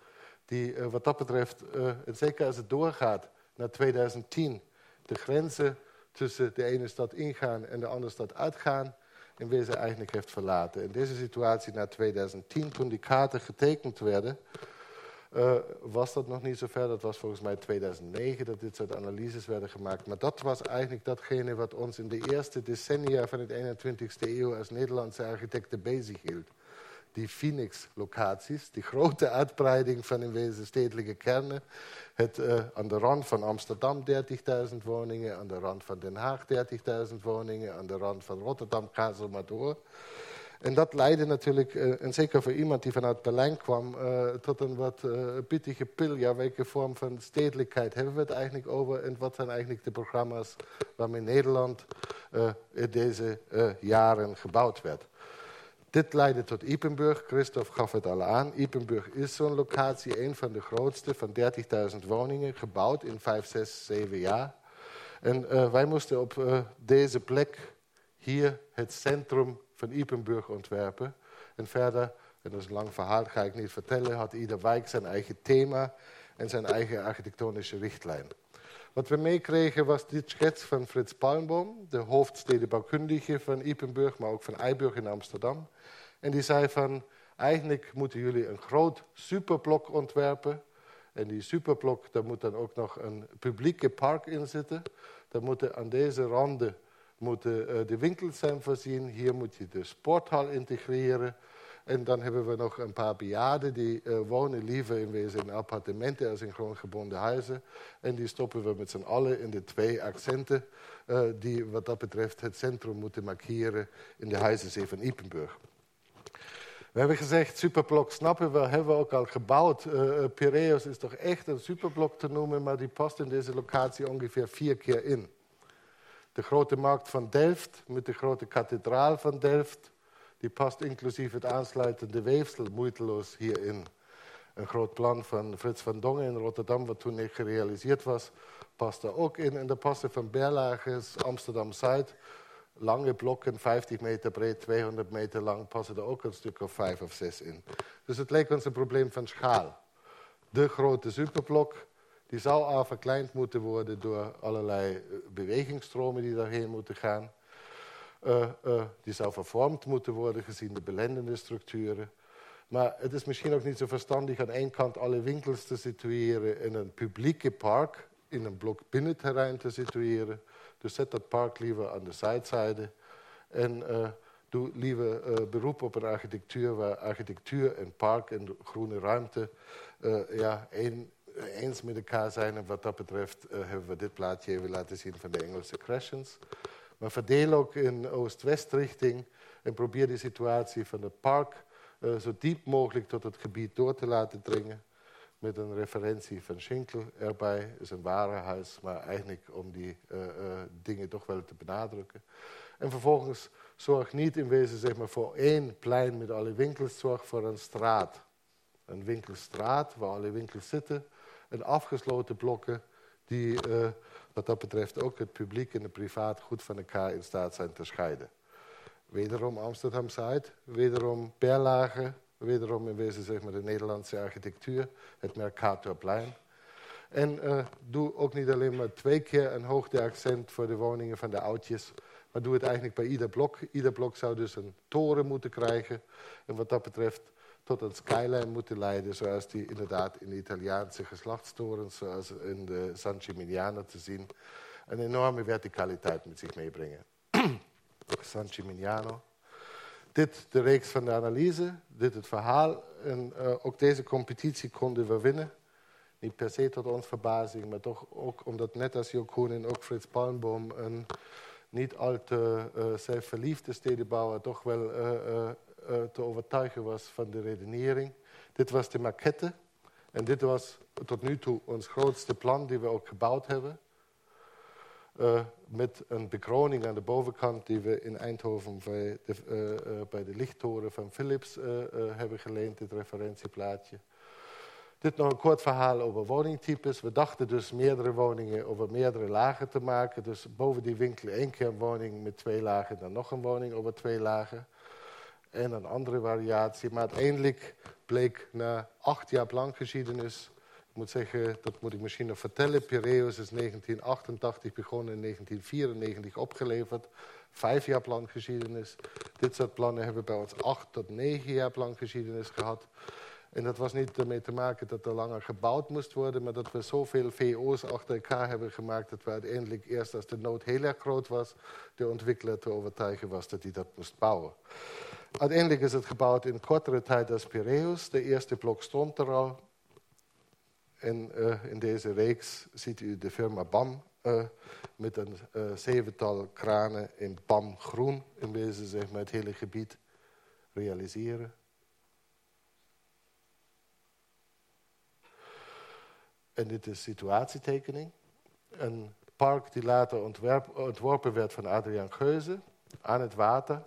die uh, wat dat betreft, en zeker als het doorgaat naar 2010, de grenzen tussen de ene stad ingaan en de andere stad uitgaan, in wezen eigenlijk heeft verlaten. In deze situatie na 2010, toen die kaarten getekend werden, uh, was dat nog niet zo ver. Dat was volgens mij 2009 dat dit soort analyses werden gemaakt. Maar dat was eigenlijk datgene wat ons in de eerste decennia van het 21ste eeuw als Nederlandse architecten bezighield die Phoenix-locaties, die grote uitbreiding van in wezen stedelijke kernen. Het, uh, aan de rand van Amsterdam 30.000 woningen, aan de rand van Den Haag 30.000 woningen, aan de rand van Rotterdam, zo maar door. En dat leidde natuurlijk, uh, en zeker voor iemand die vanuit Berlijn kwam, uh, tot een wat pittige pil. Ja, welke vorm van stedelijkheid hebben we het eigenlijk over? En wat zijn eigenlijk de programma's waarmee Nederland in deze jaren gebouwd werd? Dit leidde tot Ipenburg. Christophe gaf het al aan. Ipenburg is zo'n locatie, een van de grootste, van 30.000 woningen, gebouwd in 5, 6, 7 jaar. En uh, wij moesten op uh, deze plek hier het centrum van Ipenburg ontwerpen. En verder, en dat is een lang verhaal, ga ik niet vertellen, had ieder wijk zijn eigen thema en zijn eigen architectonische richtlijn. Wat we meekregen was dit schets van Frits Palmboom, de hoofdstedenbouwkundige van Ipenburg, maar ook van Eiburg in Amsterdam. En die zei van, eigenlijk moeten jullie een groot superblok ontwerpen. En die superblok, daar moet dan ook nog een publieke park in zitten. Daar moeten aan deze randen moeten, uh, de winkels zijn voorzien. Hier moet je de sporthal integreren. En dan hebben we nog een paar bejaarden die uh, wonen liever in wezen in appartementen als in gewoon gebonden huizen. En die stoppen we met z'n allen in de twee accenten uh, die wat dat betreft het centrum moeten markeren in de huizenzee van Ipenburg. We hebben gezegd, superblok snappen we, hebben we ook al gebouwd. Uh, Piraeus is toch echt een superblok te noemen, maar die past in deze locatie ongeveer vier keer in. De grote markt van Delft met de grote kathedraal van Delft, die past inclusief het aansluitende weefsel moeiteloos hierin. Een groot plan van Frits van Dongen in Rotterdam, wat toen niet gerealiseerd was, past er ook in. En de passen van Berlagers, Amsterdam-Zuid, lange blokken, 50 meter breed, 200 meter lang, passen er ook een stuk of vijf of zes in. Dus het leek ons een probleem van schaal. De grote superblok, die zou al verkleind moeten worden door allerlei bewegingsstromen die daarheen moeten gaan. Uh, uh, die zou vervormd moeten worden gezien de belendende structuren. Maar het is misschien ook niet zo verstandig aan één kant alle winkels te situeren in een publieke park, in een blok binnenterrein te situeren. Dus zet dat park liever aan de zuidzijde. En uh, doe liever beroep op een architectuur waar architectuur en park en groene ruimte ja, een, eens met elkaar zijn. En wat dat betreft hebben we dit plaatje even laten zien van de Engelse Crescents. Maar verdeel ook in oost-west richting en probeer de situatie van het park zo diep mogelijk tot het gebied door te laten dringen met een referentie van Schinkel erbij. is een warenhuis, maar eigenlijk om die uh, uh, dingen toch wel te benadrukken. En vervolgens zorg niet in wezen zeg maar, voor één plein met alle winkels, zorg voor een straat. Een winkelstraat waar alle winkels zitten en afgesloten blokken die wat dat betreft ook het publiek en het privaat goed van elkaar in staat zijn te scheiden. Wederom Amsterdam Zuid, wederom Berlage, wederom in wezen zeg maar, de Nederlandse architectuur, het Mercatorplein. En uh, doe ook niet alleen maar twee keer een hoogte accent voor de woningen van de oudjes, maar doe het eigenlijk bij ieder blok. Ieder blok zou dus een toren moeten krijgen. En wat dat betreft tot een skyline moeten leiden, zoals die inderdaad in de Italiaanse geslachtstorens, zoals in de San Gimignano te zien, een enorme verticaliteit met zich meebrengen. San Gimignano. Dit de reeks van de analyse, dit het verhaal. En uh, ook deze competitie konden we winnen. Niet per se tot ons verbazing, maar toch ook omdat net als Jo en ook Frits Palmboom een niet al te uh, zelfverliefde stedenbouwer toch wel uh, te overtuigen was van de redenering. Dit was de maquette en dit was tot nu toe ons grootste plan die we ook gebouwd hebben. Uh, met een bekroning aan de bovenkant die we in Eindhoven bij de, uh, bij de lichttoren van Philips hebben geleend, dit referentieplaatje. Dit nog een kort verhaal over woningtypes. We dachten dus meerdere woningen over meerdere lagen te maken. Dus boven die winkel één keer een woning met twee lagen, dan nog een woning over twee lagen. En een andere variatie. Maar uiteindelijk bleek na acht jaar plankgeschiedenis ik moet zeggen, dat moet ik misschien nog vertellen. Piraeus is 1988 begonnen, in 1994 opgeleverd. Vijf jaar plangeschiedenis. Dit soort plannen hebben bij ons acht tot negen jaar plangeschiedenis gehad. En dat was niet ermee te maken dat er langer gebouwd moest worden, maar dat we zoveel VO's achter elkaar hebben gemaakt dat we uiteindelijk eerst als de nood heel erg groot was, de ontwikkelaar te overtuigen was dat hij dat moest bouwen. Uiteindelijk is het gebouwd in kortere tijd als Piraeus. De eerste blok stond er al. En uh, in deze reeks ziet u de firma BAM uh, met een uh, zevental kranen in BAM groen in zeg maar, het hele gebied realiseren. En dit is situatietekening. Een park die later ontwerp, ontworpen werd van Adriaan Geuze aan het water.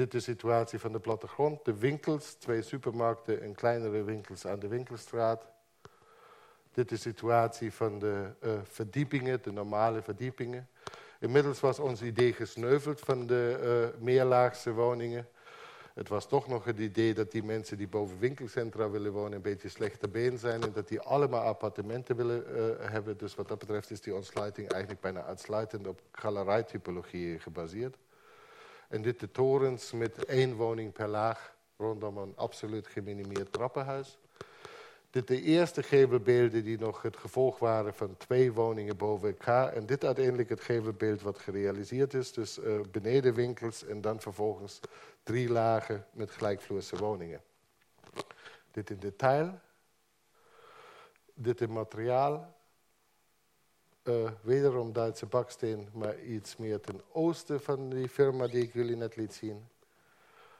Dit is de situatie van de plattegrond. De winkels, twee supermarkten en kleinere winkels aan de winkelstraat. Dit is de situatie van de uh, verdiepingen, de normale verdiepingen. Inmiddels was ons idee gesneuveld van de uh, meerlaagse woningen. Het was toch nog het idee dat die mensen die boven winkelcentra willen wonen... een beetje slechter been zijn en dat die allemaal appartementen willen uh, hebben. Dus wat dat betreft is die ontsluiting eigenlijk bijna uitsluitend op galerijtypologie gebaseerd. En dit de torens met één woning per laag rondom een absoluut geminimeerd trappenhuis. Dit de eerste gevelbeelden die nog het gevolg waren van twee woningen boven elkaar. En dit uiteindelijk het gevelbeeld wat gerealiseerd is. Dus uh, benedenwinkels en dan vervolgens drie lagen met gelijkvloerse woningen. Dit in detail. Dit in materiaal. Uh, wederom Duitse baksteen, maar iets meer ten oosten van die firma die ik jullie net liet zien.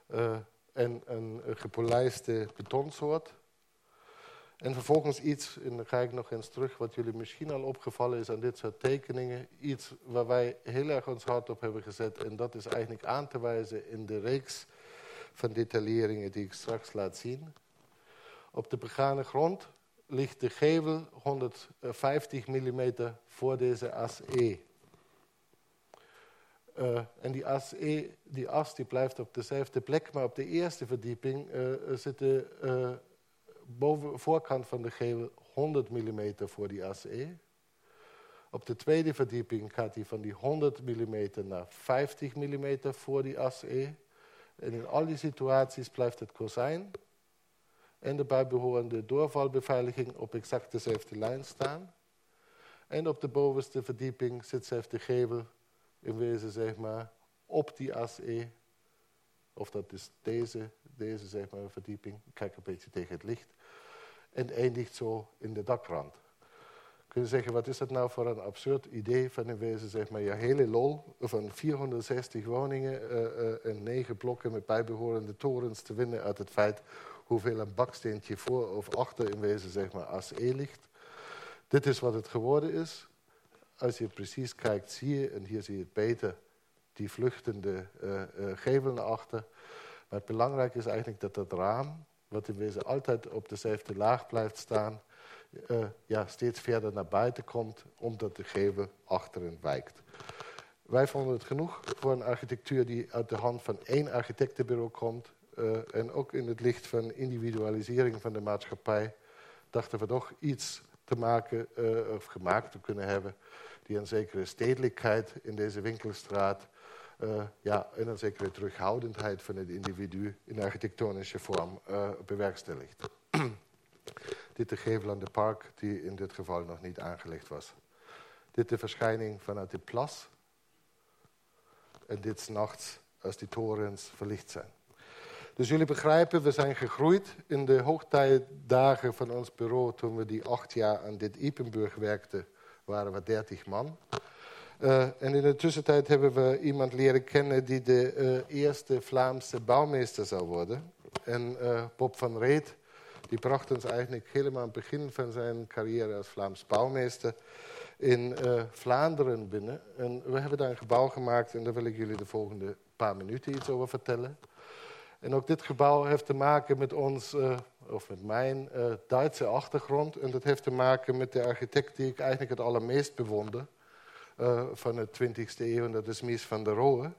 Uh, en een, een gepolijste betonsoort. En vervolgens iets, en dan ga ik nog eens terug, wat jullie misschien al opgevallen is aan dit soort tekeningen. Iets waar wij heel erg ons hart op hebben gezet. En dat is eigenlijk aan te wijzen in de reeks van detailleringen die ik straks laat zien. Op de begane grond ligt de gevel 150 mm voor deze as E. Uh, en die as E, die as die blijft op dezelfde plek, maar op de eerste verdieping uh, zitten uh, boven voorkant van de gevel 100 mm voor die as E. Op de tweede verdieping gaat hij van die 100 mm naar 50 mm voor die as E. En in al die situaties blijft het kozijn en de bijbehorende doorvalbeveiliging op exact dezelfde lijn staan. En op de bovenste verdieping zit zelfs de gevel in wezen zeg maar, op die as E. Of dat is deze, deze zeg maar, verdieping. Ik kijk een beetje tegen het licht en eindigt zo in de dakrand. Kun je zeggen, wat is dat nou voor een absurd idee van in wezen, zeg maar, je hele lol van 460 woningen uh, en negen blokken met bijbehorende torens te winnen uit het feit hoeveel een baksteentje voor of achter in wezen zeg maar, as E ligt. Dit is wat het geworden is. Als je precies kijkt, zie je, en hier zie je het beter, die vluchtende uh, gevel naar achter. Maar het is eigenlijk dat dat raam, wat in wezen altijd op dezelfde laag blijft staan, uh, ja, steeds verder naar buiten komt, omdat de gevel achterin wijkt. Wij vonden het genoeg voor een architectuur die uit de hand van één architectenbureau komt. Uh, en ook in het licht van individualisering van de maatschappij dachten we toch iets te maken uh, of gemaakt te kunnen hebben die een zekere stedelijkheid in deze winkelstraat uh, ja, en een zekere terughoudendheid van het individu in architectonische vorm bewerkstelligt. Dit de gevel aan de park die in dit geval nog niet aangelegd was. Dit de verschijning vanuit de plas en dit nachts als die torens verlicht zijn. Dus jullie begrijpen, we zijn gegroeid in de hoogtijdagen van ons bureau. Toen we die acht jaar aan dit Ipenburg werkten, waren we dertig man. Uh, en in de tussentijd hebben we iemand leren kennen die de uh, eerste Vlaamse bouwmeester zou worden. En uh, Bob van Reet, die bracht ons eigenlijk helemaal het begin van zijn carrière als Vlaams bouwmeester in Vlaanderen binnen. En we hebben daar een gebouw gemaakt en daar wil ik jullie de volgende paar minuten iets over vertellen. En ook dit gebouw heeft te maken met ons, uh, of met mijn uh, Duitse achtergrond. En dat heeft te maken met de architect die ik eigenlijk het allermeest bewonder van de 20e eeuw. En dat is Mies van der Rohe.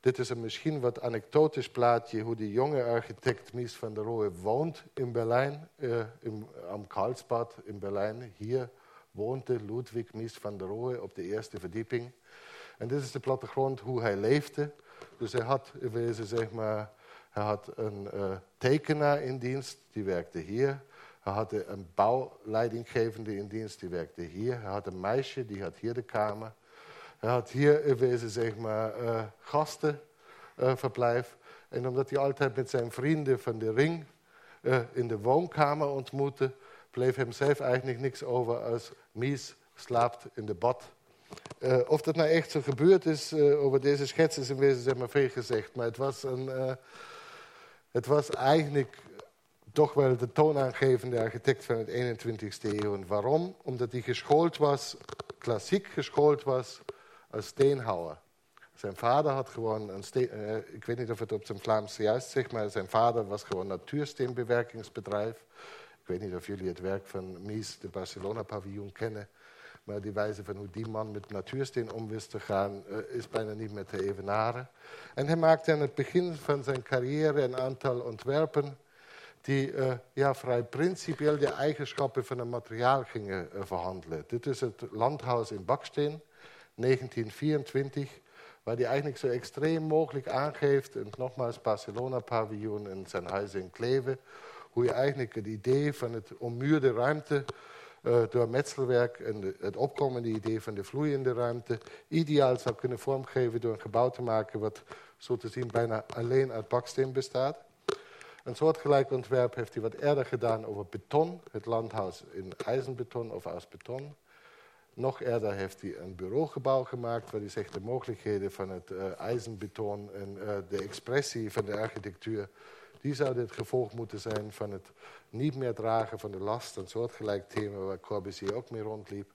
Dit is een misschien wat anekdotisch plaatje hoe die jonge architect Mies van der Rohe woont in Berlijn, in, am Karlsbad in Berlijn, hier woonde Ludwig Mies van der Rohe op de eerste verdieping. En dit is de plattegrond hoe hij leefde. Dus hij had in wezen, zeg maar, hij had een uh, tekenaar in dienst, die werkte hier. Hij had een bouwleidinggevende in dienst, die werkte hier. Hij had een meisje, die had hier de kamer. Hij had hier in wezen, zeg maar, uh, gastenverblijf. En omdat hij altijd met zijn vrienden van de ring in de woonkamer ontmoette, bleef hem zelf eigenlijk niks over als Mies slaapt in de bad. Of dat nou echt zo gebeurd is, over deze schets is in wezen zeg maar veel gezegd. Maar het was, een, het was eigenlijk toch wel de toonaangevende architect van het 21ste eeuw. En waarom? Omdat hij geschoold was, klassiek geschoold was, als steenhouwer. Zijn vader had gewoon een steen, ik weet niet of het op zijn Vlaams juist zegt, maar zijn vader was gewoon natuursteenbewerkingsbedrijf. Ik weet niet of jullie het werk van Mies, de Barcelona-paviljoen, kennen. Maar die wijze van hoe die man met natuursteen om wist te gaan, uh, is bijna niet meer te evenaren. En hij maakte aan het begin van zijn carrière een aantal ontwerpen die uh, ja, vrij principieel de eigenschappen van een materiaal gingen uh, verhandelen. Dit is het landhuis in Baksteen, 1924, waar hij eigenlijk zo extreem mogelijk aangeeft, en nogmaals Barcelona-paviljoen en zijn huis in Kleve, hoe je eigenlijk het idee van het ommuurde ruimte door metselwerk en het opkomende idee van de vloeiende ruimte ideaal zou kunnen vormgeven door een gebouw te maken wat zo te zien bijna alleen uit baksteen bestaat. Een soortgelijk ontwerp heeft hij wat eerder gedaan over beton, het landhuis in ijzerbeton of aus beton. Nog eerder heeft hij een bureaugebouw gemaakt waar hij zegt de mogelijkheden van het uh, ijzerbeton en uh, de expressie van de architectuur die zouden het gevolg moeten zijn van het niet meer dragen van de last. Een soortgelijk thema waar Corbusier ook mee rondliep.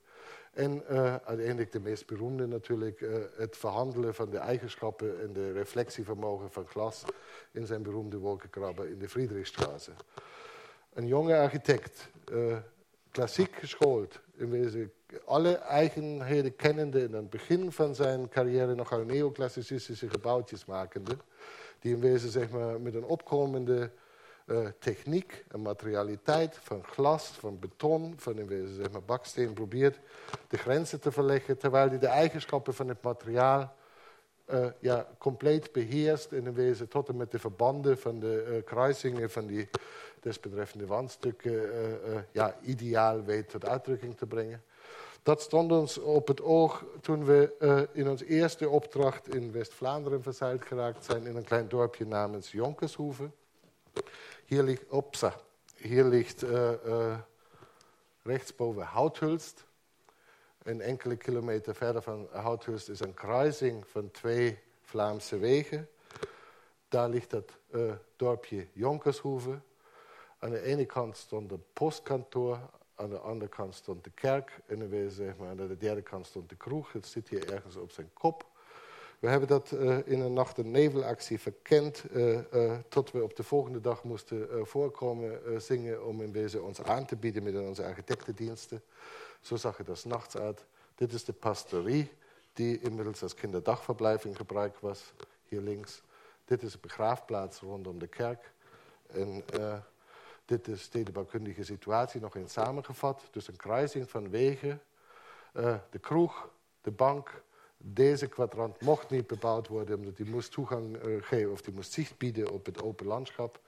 En uh, uiteindelijk de meest beroemde natuurlijk, uh, het verhandelen van de eigenschappen en de reflectievermogen van glas in zijn beroemde wolkenkrabber in de Friedrichstraße. Een jonge architect, uh, klassiek geschoold, in wezen alle eigenheden kennende in het begin van zijn carrière nogal neoclassicistische gebouwtjes makende die in wezen zeg maar, met een opkomende uh, techniek en materialiteit van glas, van beton, van in wezen zeg maar, baksteen probeert de grenzen te verleggen, terwijl hij de eigenschappen van het materiaal uh, ja, compleet beheerst in wezen tot en met de verbanden van de uh, kruisingen van die desbetreffende wandstukken ja, ideaal weet tot uitdrukking te brengen. Dat stond ons op het oog toen we uh, in ons eerste opdracht in West-Vlaanderen verzeild geraakt zijn in een klein dorpje namens Jonkershoeve. Hier ligt, opsa, hier ligt uh, uh, rechtsboven Houthulst. En enkele kilometer verder van Houthulst is een kruising van twee Vlaamse wegen. Daar ligt het dorpje Jonkershoeve. Aan de ene kant stond het postkantoor, aan de andere kant stond de kerk en wezen, zeg maar, aan de derde kant stond de kroeg. Het zit hier ergens op zijn kop. We hebben dat uh, in een nacht- en nevelactie verkend, uh, uh, tot we op de volgende dag moesten voorkomen zingen om in wezen ons aan te bieden met onze architectendiensten. Zo zag het er s'nachts uit. Dit is de pastorie, die inmiddels als kinderdagverblijf in gebruik was, hier links. Dit is de begraafplaats rondom de kerk. En dit is de stedenbouwkundige situatie nog eens samengevat. Dus een kruising van wegen, de kroeg, de bank, deze kwadrant mocht niet bebouwd worden, omdat die moest toegang uh, geven of die moest zicht bieden op het open landschap.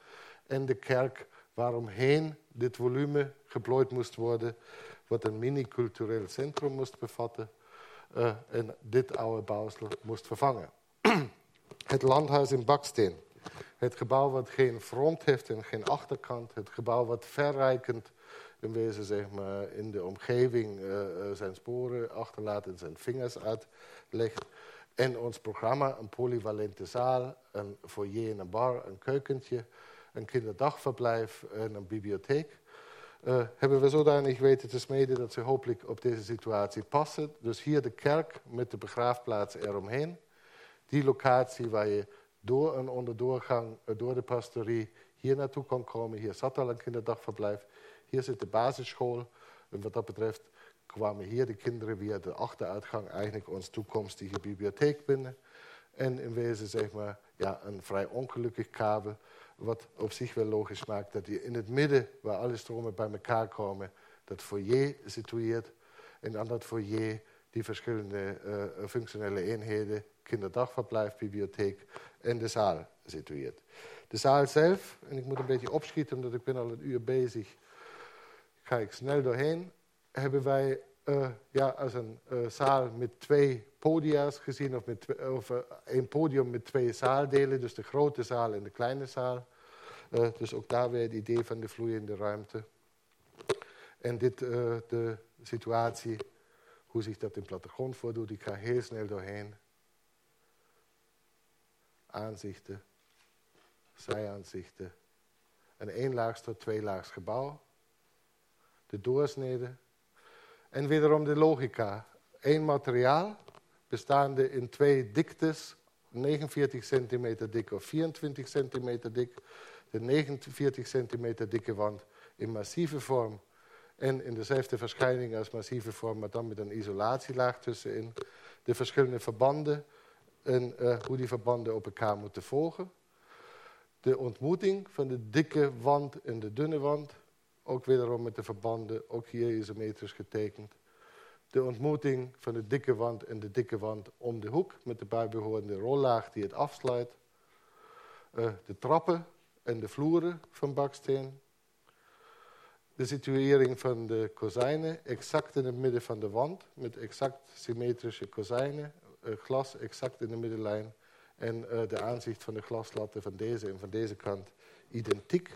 En de kerk waaromheen dit volume geplooid moest worden, wat een mini-cultureel centrum moest bevatten. Uh, en dit oude bouwsel moest vervangen. het landhuis in Baksteen. Het gebouw wat geen front heeft en geen achterkant. Het gebouw wat verrijkend in wezen zeg maar, in de omgeving uh, zijn sporen achterlaat en zijn vingers uitlegt. En ons programma, een polyvalente zaal, een foyer en een bar, een keukentje, een kinderdagverblijf en een bibliotheek. Uh, hebben we zodanig weten te smeden dat ze hopelijk op deze situatie passen. Dus hier de kerk met de begraafplaats eromheen. Die locatie waar je door een onderdoorgang, door de pastorie, hier naartoe kon komen. Hier zat al een kinderdagverblijf. Hier zit de basisschool. En wat dat betreft kwamen hier de kinderen via de achteruitgang eigenlijk onze toekomstige bibliotheek binnen. En in wezen zeg maar ja, een vrij ongelukkig kabel, wat op zich wel logisch maakt dat je in het midden, waar alle stromen bij elkaar komen, dat foyer situeert. En aan dat foyer die verschillende uh, functionele eenheden, kinderdagverblijf, bibliotheek en de zaal situeert. De zaal zelf, en ik moet een beetje opschieten omdat ik ben al een uur bezig, ga ik snel doorheen, hebben wij uh, ja, als een uh, zaal met twee podia's gezien, of, met of een podium met twee zaaldelen, dus de grote zaal en de kleine zaal. dus ook daar weer het idee van de vloeiende ruimte. En dit, de situatie, hoe zich dat in plattegrond voordoet, ik ga heel snel doorheen. Aanzichten, zijaanzichten. Een eenlaags tot tweelaags gebouw de doorsnede. En wederom de logica. Eén materiaal, bestaande in twee diktes, 49 centimeter dik of 24 centimeter dik. De 49 centimeter dikke wand in massieve vorm en in dezelfde verschijning als massieve vorm, maar dan met een isolatielaag tussenin. De verschillende verbanden en uh, hoe die verbanden op elkaar moeten volgen. De ontmoeting van de dikke wand en de dunne wand. Ook wederom met de verbanden, ook hier isometrisch getekend. De ontmoeting van de dikke wand en de dikke wand om de hoek met de bijbehorende rollaag die het afsluit. Uh, de trappen en de vloeren van baksteen. De situering van de kozijnen, exact in het midden van de wand, met exact symmetrische kozijnen. Uh, glas exact in de middenlijn. En uh, de aanzicht van de glaslatten van deze en van deze kant identiek.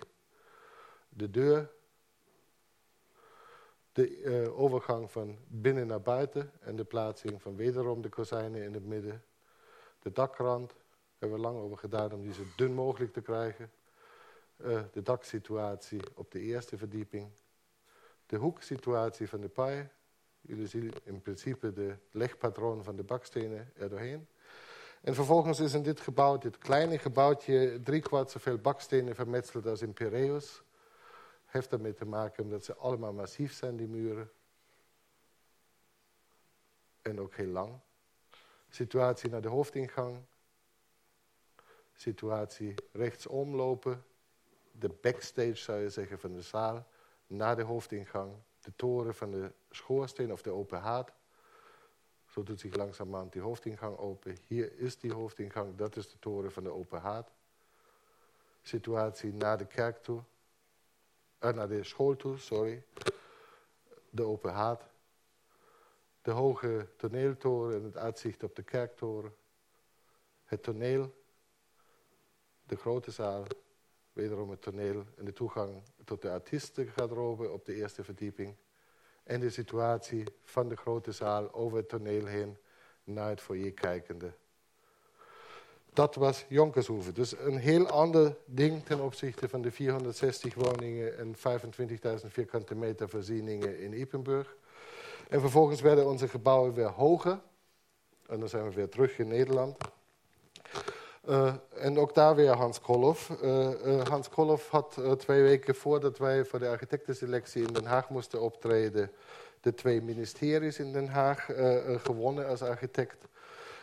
De deur de uh, overgang van binnen naar buiten en de plaatsing van wederom de kozijnen in het midden. De dakrand hebben we lang over gedaan om die zo dun mogelijk te krijgen. Uh, de daksituatie op de eerste verdieping. De hoeksituatie van de paai. Jullie zien in principe de legpatroon van de bakstenen er doorheen. En vervolgens is in dit gebouw, dit kleine gebouwtje, driekwart zoveel bakstenen vermetseld als in Piraeus heeft ermee te maken omdat ze allemaal massief zijn, die muren. En ook heel lang. Situatie naar de hoofdingang. Situatie rechtsom lopen. De backstage zou je zeggen van de zaal. Naar de hoofdingang. De toren van de schoorsteen of de open haard. Zo doet zich langzamerhand die hoofdingang open. Hier is die hoofdingang, dat is de toren van de open haard. Situatie naar de kerk toe uh, naar de school toe, sorry. De open haard. De hoge toneeltoren en het uitzicht op de kerktoren. Het toneel. De grote zaal. Wederom het toneel en de toegang tot de artiestengarderobe op de eerste verdieping. En de situatie van de grote zaal over het toneel heen naar het foyer kijkende. dat was Jonkershoeve. Dus een heel ander ding ten opzichte van de 460 woningen en 25.000 vierkante meter voorzieningen in Ipenburg. En vervolgens werden onze gebouwen weer hoger. En dan zijn we weer terug in Nederland. Uh, en ook daar weer Hans Kolloff. Uh, uh, Hans Kolloff had twee weken voordat wij voor de architectenselectie in Den Haag moesten optreden... de twee ministeries in Den Haag gewonnen als architect.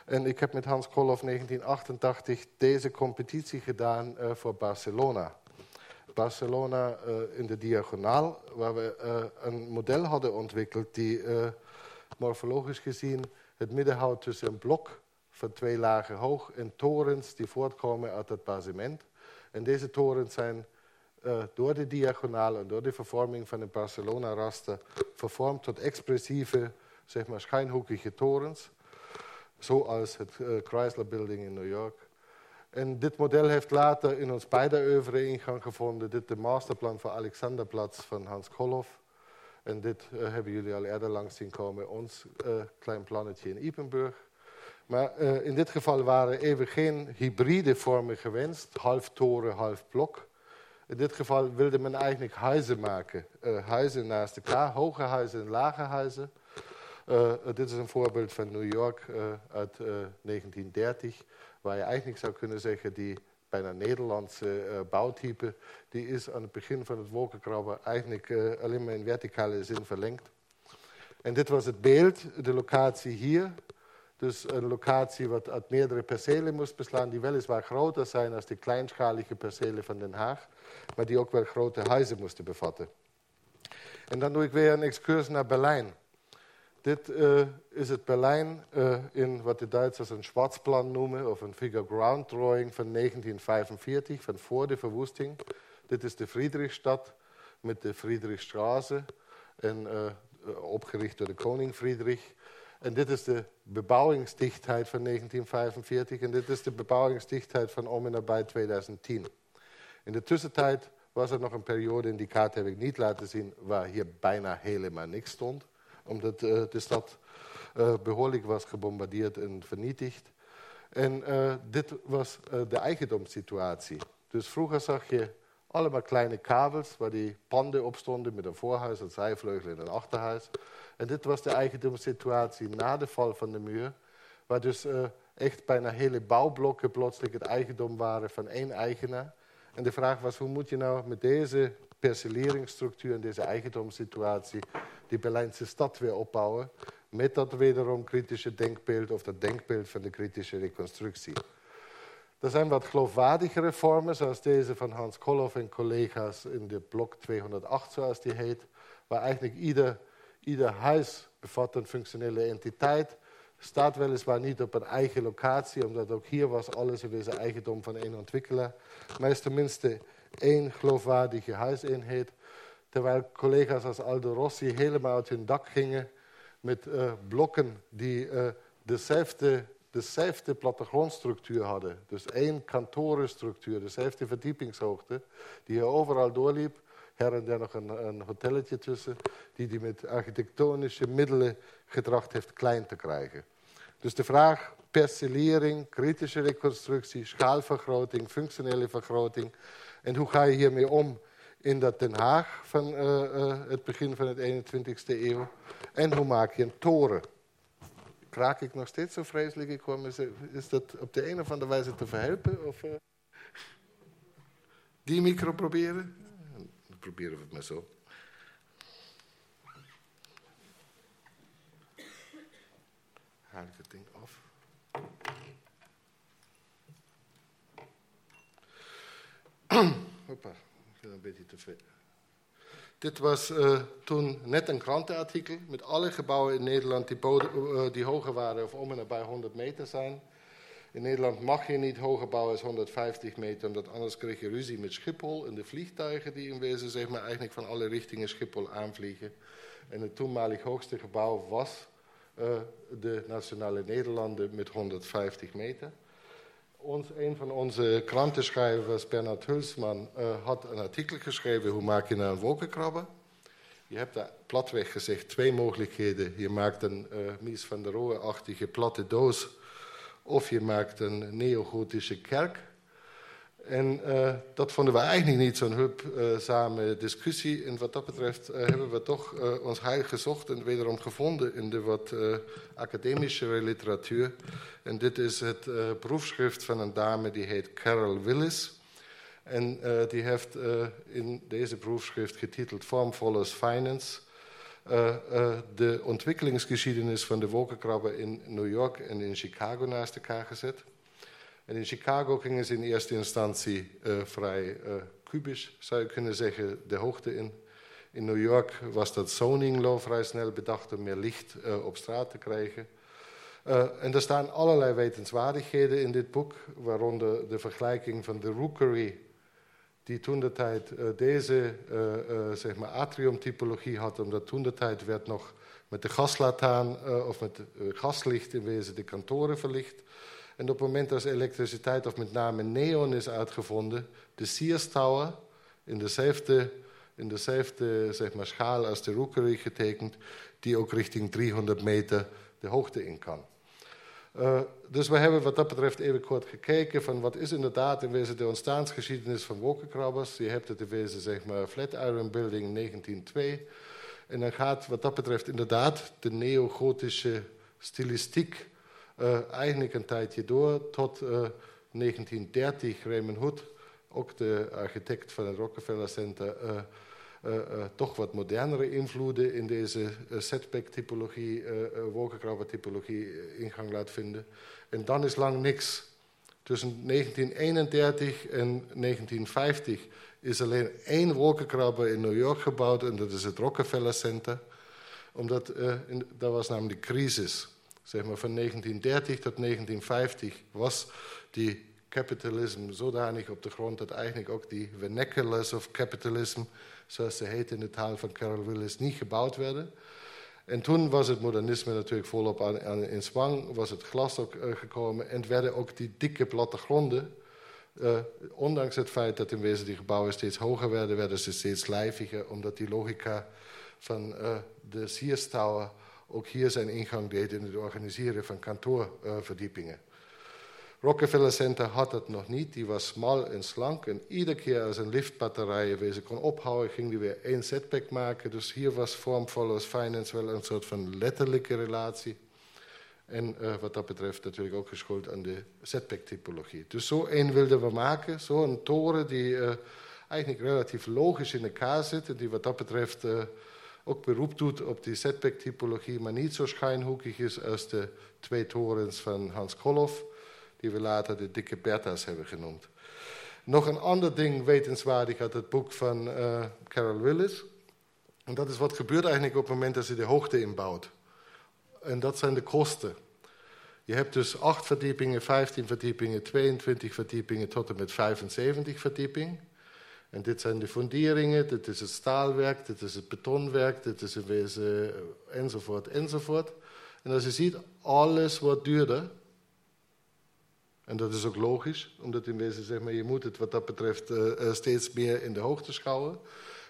En ik heb met Hans Kolloff 1988 deze competitie gedaan voor Barcelona. Barcelona in de diagonaal, waar we een model hadden ontwikkeld... die morfologisch gezien het midden houdt tussen een blok van twee lagen hoog en torens die voortkomen uit het basement. En deze torens zijn uh, door de diagonaal en door de vervorming van een Barcelona-raster vervormd tot expressieve, zeg maar schijnhoekige torens. Zoals het uh, Chrysler Building in New York. En dit model heeft later in ons beide oeuvre ingang gevonden. Dit de masterplan voor Alexanderplatz van Hans Kolloff. En dit uh, hebben jullie al eerder langs zien komen, ons klein plannetje in Ipenburg. Maar uh, in dit geval waren even geen hybride vormen gewenst, half toren, half blok. In dit geval wilde men eigenlijk huizen maken. Uh, huizen naast elkaar, hoge huizen en lage huizen. Uh, dit is een voorbeeld van New York uit 1930, waar je eigenlijk zou kunnen zeggen die bijna Nederlandse bouwtype, die is aan het begin van het wolkenkrabber eigenlijk alleen maar in verticale zin verlengd. En dit was het beeld, de locatie hier, dus een locatie wat uit meerdere percelen moest beslaan, die weliswaar groter zijn als de kleinschalige percelen van Den Haag, maar die ook wel grote huizen moesten bevatten. En dan doe ik weer een excursus naar Berlijn. Dit uh, is het Berlijn uh, in wat de Duitsers een Schwarzplan noemen, of een figure ground drawing van 1945, van voor de verwoesting. Dit is de Friedrichstad met de Friedrichstraße, en, uh, opgericht door de koning Friedrich. En dit is de bebouwingsdichtheid van 1945 en dit is de bebouwingsdichtheid van om nabij 2010. In de tussentijd was er nog een periode, in die kaart heb ik niet laten zien, waar hier bijna helemaal niks stond. Omdat uh, de stad uh, behoorlijk was gebombardeerd en vernietigd. En uh, dit was de eigendomssituatie. Dus vroeger zag je allemaal kleine kabels waar die panden op stonden met een voorhuis, een zijvleugel en een achterhuis. En dit was de eigendomssituatie na de val van de muur, waar dus uh, echt bijna hele bouwblokken plotseling het eigendom waren van één eigenaar. En de vraag was, hoe moet je nou met deze perceleringsstructuur en deze eigendomssituatie die Berlijnse stad weer opbouwen, met dat wederom kritische denkbeeld of dat denkbeeld van de kritische reconstructie. Er zijn wat geloofwaardigere vormen, zoals deze van Hans Kolloff en collega's in de blok 208, zoals die heet, waar eigenlijk ieder Ieder huis bevat een functionele entiteit. Staat weliswaar niet op een eigen locatie, omdat ook hier was alles in deze eigendom van één ontwikkelaar. Maar is tenminste één geloofwaardige huiseenheid. Terwijl collega's als Aldo Rossi helemaal uit hun dak gingen met uh, blokken die uh, dezelfde, dezelfde plattegrondstructuur hadden. Dus één kantorenstructuur, dezelfde verdiepingshoogte, die er overal doorliep her en der nog een, hotelletje tussen, die die met architectonische middelen getracht heeft klein te krijgen. Dus de vraag percelering, kritische reconstructie, schaalvergroting, functionele vergroting. En hoe ga je hiermee om in dat Den Haag van uh, uh, het begin van de 21ste eeuw? En hoe maak je een toren? Kraak ik nog steeds zo vreselijk? Ik hoor is dat op de een of andere wijze te verhelpen? Of, uh, die micro proberen? proberen we het maar zo. Haal ik het ding af. Hoppa, ik ben een beetje te ver. Dit was uh, toen net een krantenartikel met alle gebouwen in Nederland die, uh, die hoger waren of om en nabij 100 meter zijn. In Nederland mag je niet hoger bouwen als 150 meter, omdat anders krijg je ruzie met Schiphol en de vliegtuigen die in wezen zeg maar, eigenlijk van alle richtingen Schiphol aanvliegen. En het toenmalig hoogste gebouw was uh, de Nationale Nederlanden met 150 meter. Ons, een van onze krantenschrijvers, Bernard Hulsman, uh, had een artikel geschreven hoe maak je nou een wolkenkrabber. Je hebt daar platweg gezegd twee mogelijkheden. Je maakt een uh, Mies van der Rohe-achtige platte doos of je maakt een neogotische kerk. En uh, dat vonden we eigenlijk niet zo'n hulpzame discussie. En wat dat betreft uh, hebben we toch ons heil gezocht en wederom gevonden in de wat academischere literatuur. En dit is het proefschrift van een dame die heet Carol Willis. En die heeft in deze proefschrift getiteld Form Follows Finance... de ontwikkelingsgeschiedenis van de wolkenkrabben in New York en in Chicago naast elkaar gezet. En in Chicago gingen ze in eerste instantie uh, vrij uh, kubisch, zou je kunnen zeggen, de hoogte in. In New York was dat zoning law vrij snel bedacht om meer licht uh, op straat te krijgen. en er staan allerlei wetenswaardigheden in dit boek, waaronder de vergelijking van de rookery, die toen de tijd deze zeg maar atriumtypologie had, omdat toen de tijd werd nog met de gaslataan of met gaslicht in wezen de kantoren verlicht. En op het moment dat elektriciteit, of met name neon, is uitgevonden, de Sears Tower in dezelfde, in dezelfde zeg maar, schaal als de Rookery getekend, die ook richting 300 meter de hoogte in kan. Uh, dus we hebben wat dat betreft even kort gekeken van wat is inderdaad in wezen de ontstaansgeschiedenis van wolkenkrabbers. Je hebt het in wezen zeg maar Flatiron Building in 1902. En dan gaat wat dat betreft inderdaad de neogotische stilistiek eigenlijk een tijdje door tot uh, 1930 Raymond Hood, ook de architect van het Rockefeller Center, uh, toch wat modernere invloeden in deze setback-typologie, wolkenkrabber-typologie ingang laat vinden. En dan is lang niks. Tussen 1931 en 1950 is alleen één wolkenkrabber in New York gebouwd en dat is het Rockefeller Center. Omdat in, dat was namelijk crisis zeg maar van 1930 tot 1950 was die capitalisme zodanig op de grond dat eigenlijk ook die vernaculars of capitalism, zoals ze heet in de taal van Carol Willis, niet gebouwd werden. En toen was het modernisme natuurlijk volop aan, in zwang, was het glas ook uh, gekomen en werden ook die dikke plattegronden, uh, ondanks het feit dat in wezen die gebouwen steeds hoger werden, werden ze steeds lijviger, omdat die logica van uh, de Sears Tower ook hier zijn ingang deed in het organiseren van kantoorverdiepingen. Rockefeller Center had dat nog niet. Die was smal en slank. En iedere keer als een liftbatterij wezen kon ophouden, ging die weer één setback maken. Dus hier was Form Follows Finance wel een soort van letterlijke relatie. En uh, wat dat betreft natuurlijk ook geschoold aan de setback-typologie. Dus zo één wilden we maken. Zo'n toren die uh, eigenlijk relatief logisch in elkaar zit. En die wat dat betreft... Uh, ook beroep doet op die setback-typologie, maar niet zo schijnhoekig is als de twee torens van Hans Koloff, die we later de dikke Bertha's hebben genoemd. Nog een ander ding wetenswaardig uit het boek van uh, Carol Willis. En dat is wat gebeurt eigenlijk op het moment dat je de hoogte inbouwt. En dat zijn de kosten. Je hebt dus 8 verdiepingen, 15 verdiepingen, 22 verdiepingen tot en met 75 verdiepingen. En dit zijn de funderingen, dit is het staalwerk, dit is het betonwerk, dit is in wezen enzovoort, enzovoort. En als je ziet, alles wordt duurder. En dat is ook logisch, omdat in wezen zeg maar, je moet het wat dat betreft uh, steeds meer in de hoogte schouwen.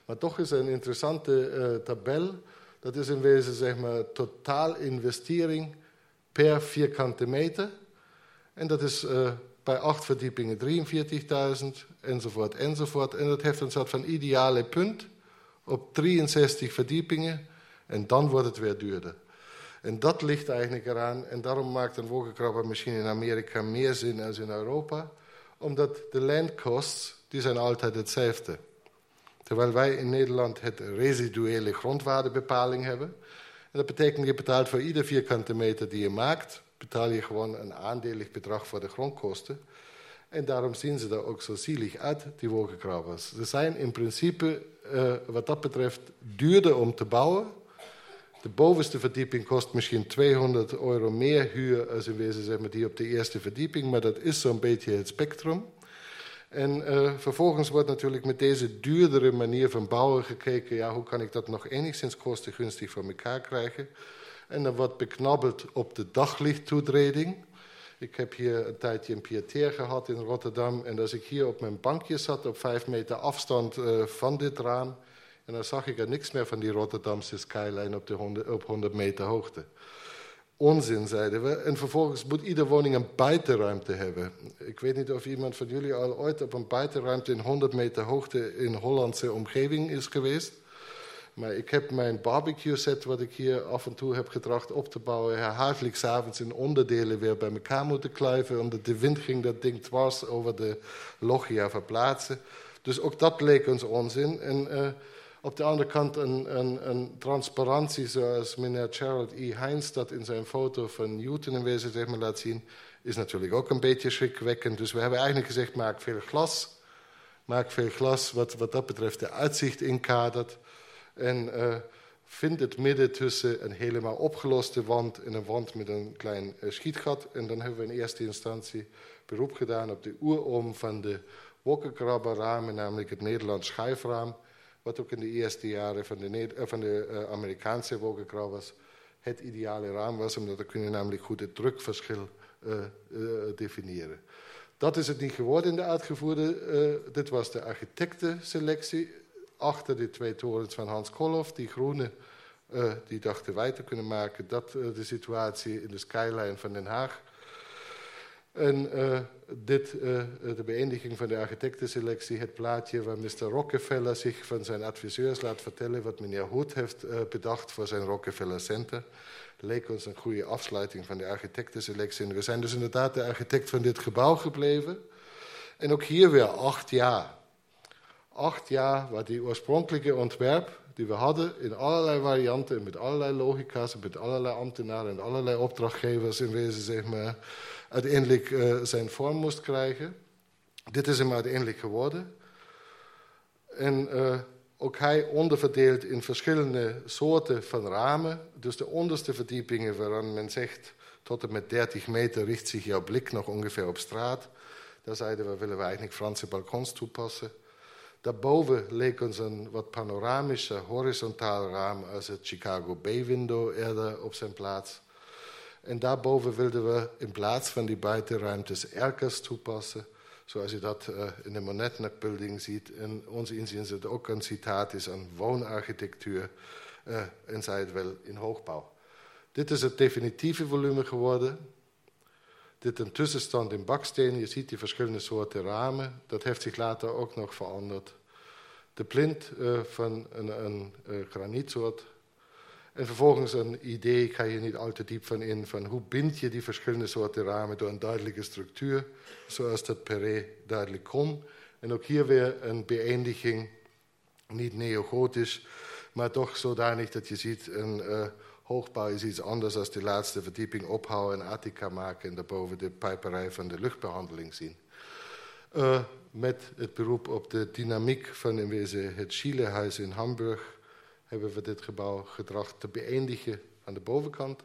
Maar toch is er een interessante tabel. Dat is in wezen zeg maar, totaal investering per vierkante meter. En dat is bij acht verdiepingen 43.000, enzovoort, enzovoort. En dat heeft een soort van ideale punt op 63 verdiepingen en dan wordt het weer duurder. En dat ligt eigenlijk eraan, en daarom maakt een wolkenkrabber misschien in Amerika meer zin dan in Europa, omdat de landkosten, die zijn altijd hetzelfde. Terwijl wij in Nederland het residuele grondwaardebepaling hebben. En dat betekent, je betaalt voor ieder vierkante meter die je maakt, betaal je gewoon een aandelig bedrag voor de grondkosten. En daarom zien ze er ook zo zielig uit, die wolkenkrabbers. Ze zijn in principe, uh, wat dat betreft, duurder om te bouwen. De bovenste verdieping kost misschien 200 euro meer huur als in wezen zeg maar, die op de eerste verdieping, maar dat is zo'n beetje het spectrum. En uh, vervolgens wordt natuurlijk met deze duurdere manier van bouwen gekeken, ja, hoe kan ik dat nog enigszins kostengunstig voor elkaar krijgen? En dan wordt beknabbeld op de daglichttoetreding. Ik heb hier een tijdje een pieteer gehad in Rotterdam. En als ik hier op mijn bankje zat, op vijf meter afstand uh, van dit raam... en dan zag ik er niks meer van die Rotterdamse skyline op, de 100, op 100 meter hoogte. onzin, zeiden we. En vervolgens moet iedere woning een buitenruimte hebben. Ik weet niet of iemand van jullie al ooit op een buitenruimte in 100 meter hoogte in Hollandse omgeving is geweest. Maar ik heb mijn barbecue set, wat ik hier af en toe heb getracht op te bouwen, herhaaldelijk s'avonds in onderdelen weer bij elkaar moeten kluiven. Omdat de wind ging dat ding dwars over de loggia verplaatsen. Dus ook dat leek ons onzin. En uh, op de andere kant een, transparantie zoals meneer Gerald E. Heinz dat in zijn foto van Newton in wezen zeg maar, laat zien, is natuurlijk ook een beetje schrikwekkend. Dus we hebben eigenlijk gezegd, maak veel glas. Maak veel glas wat, wat dat betreft de uitzicht inkadert. En uh, vind het midden tussen een helemaal opgeloste wand en een wand met een klein uh, schietgat. En dan hebben we in eerste instantie beroep gedaan op de oerom van de wokkenkrabberramen, namelijk het Nederlands schuifraam. Wat ook in de eerste jaren van de, uh, van de Amerikaanse wokkenkrabbers het ideale raam was, omdat dan kun je namelijk goed het drukverschil definiëren. Dat is het niet geworden in de uitgevoerde. dit was de architectenselectie achter de twee torens van Hans Kolhoff, die groene, uh, die dachten wij te kunnen maken. Dat uh, de situatie in de skyline van Den Haag. En uh, dit, de beëindiging van de architectenselectie, het plaatje waar Mr. Rockefeller zich van zijn adviseurs laat vertellen wat meneer Hoed heeft bedacht voor zijn Rockefeller Center, leek ons een goede afsluiting van de architectenselectie. En we zijn dus inderdaad de architect van dit gebouw gebleven. En ook hier weer acht jaar acht jaar waar die oorspronkelijke ontwerp die we hadden in allerlei varianten, met allerlei logica's, met allerlei ambtenaren en allerlei opdrachtgevers in wezen, zeg maar, uiteindelijk uh, zijn vorm moest krijgen. Dit is hem uiteindelijk geworden. En uh, ook hij onderverdeeld in verschillende soorten van ramen. Dus de onderste verdiepingen waarvan men zegt tot en met 30 meter richt zich jouw blik nog ongeveer op straat. Daar zeiden we, willen we eigenlijk Franse balkons toepassen. Daarboven leek ons een wat panoramische horizontaal raam als het Chicago Bay Window eerder op zijn plaats. En daarboven wilden we in plaats van die buitenruimtes erkers toepassen, zoals je dat uh, in de Monetnak Building ziet. En onze inziens het ook een citaat is aan woonarchitectuur uh, en zij het wel in hoogbouw. Dit is het definitieve volume geworden. Dit een tussenstand in baksteen. Je ziet die verschillende soorten ramen. Dat heeft zich later ook nog veranderd. De plint uh, van een, uh, granietsoort. En vervolgens een idee, ik ga hier niet al te diep van in, van hoe bind je die verschillende soorten ramen door een duidelijke structuur, zoals dat Perret duidelijk kon. En ook hier weer een beëindiging, niet neogotisch, maar toch zodanig dat je ziet, een uh, hoogbouw is iets anders dan de laatste verdieping ophouden en attica maken en daarboven de pijperij van de luchtbehandeling zien. Uh, met het beroep op de dynamiek van in wezen het Chilehuis in Hamburg hebben we dit gebouw gedracht te beëindigen aan de bovenkant.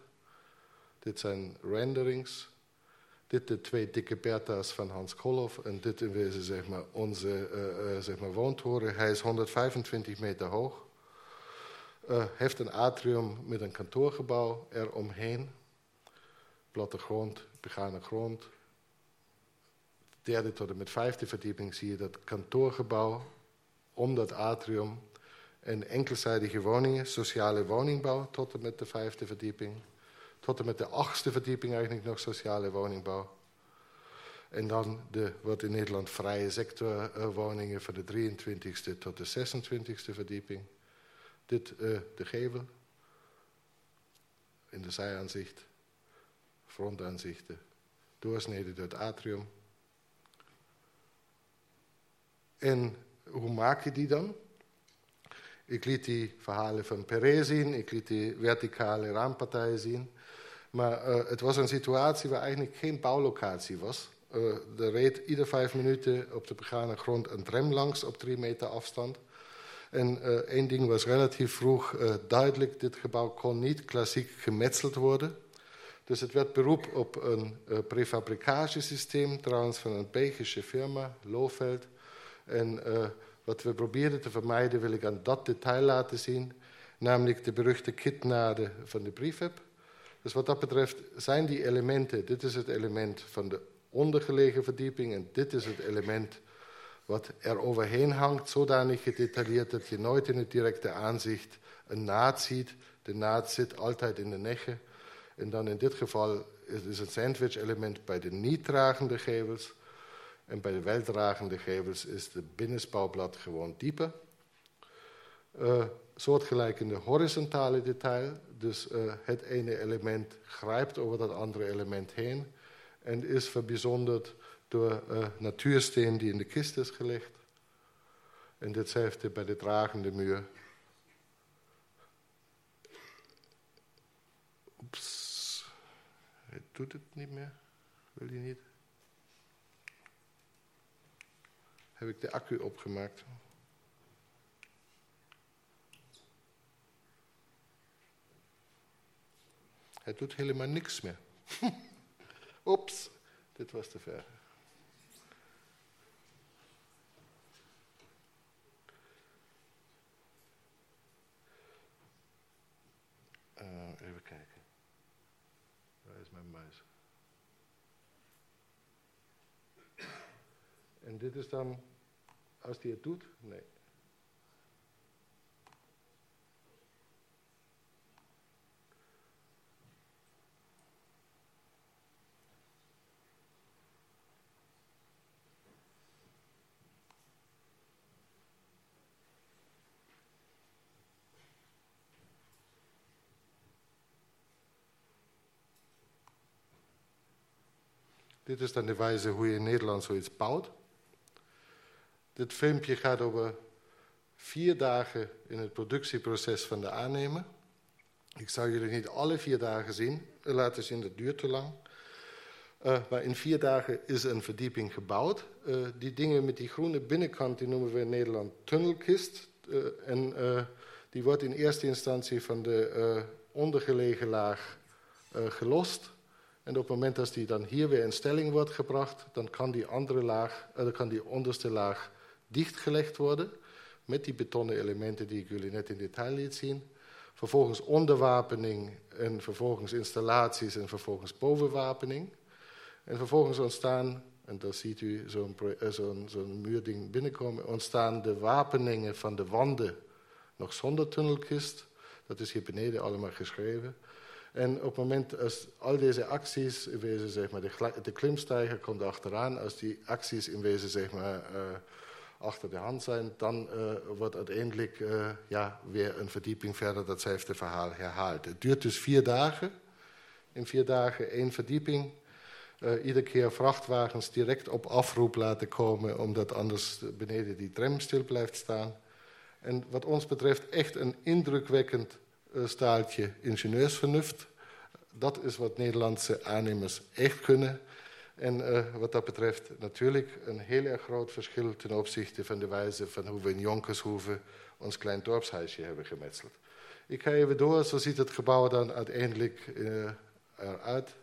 Dit zijn renderings. Dit de twee dikke Bertha's van Hans Kolhoff en dit in wezen zeg maar, onze uh, zeg maar woontoren. Hij is 125 meter hoog. Uh, heeft een atrium met een kantoorgebouw eromheen. Platte grond, begane grond. Derde tot en met vijfde verdieping zie je dat kantoorgebouw om dat atrium. En enkelzijdige woningen, sociale woningbouw tot en met de vijfde verdieping. Tot en met de achtste verdieping eigenlijk nog sociale woningbouw. En dan de, wat in Nederland vrije sectorwoningen van de 23e tot de 26e verdieping. Dit uh, de gevel. In de zijaanzicht. Frontaanzichten. Doorsneden door het atrium. En hoe maak je die dan? Ik liet die verhalen van Perret zien, ik liet die verticale raampartijen zien. Maar uh, het was een situatie waar eigenlijk geen bouwlocatie was. Uh, er reed ieder vijf minuten op de begane grond een tram langs op drie meter afstand. En uh, één ding was relatief vroeg duidelijk, dit gebouw kon niet klassiek gemetseld worden. Dus het werd beroep op een prefabricagesysteem, trouwens van een Belgische firma, Lohveld. En uh, wat we probeerden te vermijden, wil ik aan dat detail laten zien, namelijk de beruchte kitnaden van de prefab. Dus wat dat betreft zijn die elementen, dit is het element van de ondergelegen verdieping en dit is het element wat er overheen hangt, zodanig gedetailleerd dat je nooit in het directe aanzicht een naad ziet. De naad zit altijd in de neggen. En dan in dit geval is, het sandwich-element bij de niet-dragende gevels. En bij de weldragende gevels is de binnenspouwblad gewoon dieper. Uh, soortgelijk in de horizontale detail. Dus uh, het ene element grijpt over dat andere element heen. En is verbijzonderd door uh, natuursteen die in de kist is gelegd. En ditzelfde bij de dragende muur. Oeps. Hij doet het niet meer. Wil hij niet? Heb ik de accu opgemaakt? Hij doet helemaal niks meer. Oeps, dit was te ver. Uh, even kijken. Waar is mijn muis? En dit is dan, als hij het doet? Nee. Dit is dan de wijze hoe je in Nederland zoiets bouwt. Dit filmpje gaat over vier dagen in het productieproces van de aannemer. Ik zou jullie niet alle vier dagen zien, laten zien, dat duurt te lang. Uh, maar in vier dagen is een verdieping gebouwd. Uh, die dingen met die groene binnenkant, die noemen we in Nederland tunnelkist. En die wordt in eerste instantie van de ondergelegen laag gelost. En op het moment dat die dan hier weer in stelling wordt gebracht, dan kan die andere laag, dan kan die onderste laag dichtgelegd worden met die betonnen elementen die ik jullie net in detail liet zien. Vervolgens onderwapening en vervolgens installaties en vervolgens bovenwapening. En vervolgens ontstaan, en dan ziet u zo'n zo zo muurding binnenkomen, ontstaan de wapeningen van de wanden nog zonder tunnelkist. Dat is hier beneden allemaal geschreven. En op het moment als al deze acties, in wezen zeg maar, de, klimstijger komt achteraan, als die acties in wezen zeg maar, uh, achter de hand zijn, dan uh, wordt uiteindelijk uh, ja, weer een verdieping verder datzelfde verhaal herhaald. Het duurt dus vier dagen. In vier dagen één verdieping. iedere keer vrachtwagens direct op afroep laten komen, omdat anders beneden die tram stil blijft staan. En wat ons betreft echt een indrukwekkend staaltje ingenieursvernuft. Dat is wat Nederlandse aannemers echt kunnen. En uh, wat dat betreft natuurlijk een heel erg groot verschil ten opzichte van de wijze van hoe we in Jonkershoeve ons klein dorpshuisje hebben gemetseld. Ik ga even door, zo ziet het gebouw dan uiteindelijk uh, eruit.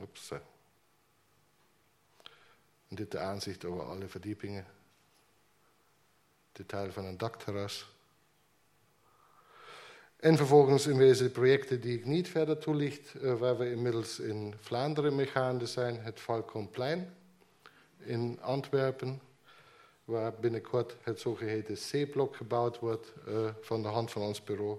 Oeps. Dit de aanzicht over alle verdiepingen. Detail van een dakterras. En vervolgens in wezen projecten die ik niet verder toelicht, uh, waar we inmiddels in Vlaanderen mee gaande zijn. Het Falcomplein in Antwerpen, waar binnenkort het zogeheten C-blok gebouwd wordt uh, van de hand van ons bureau.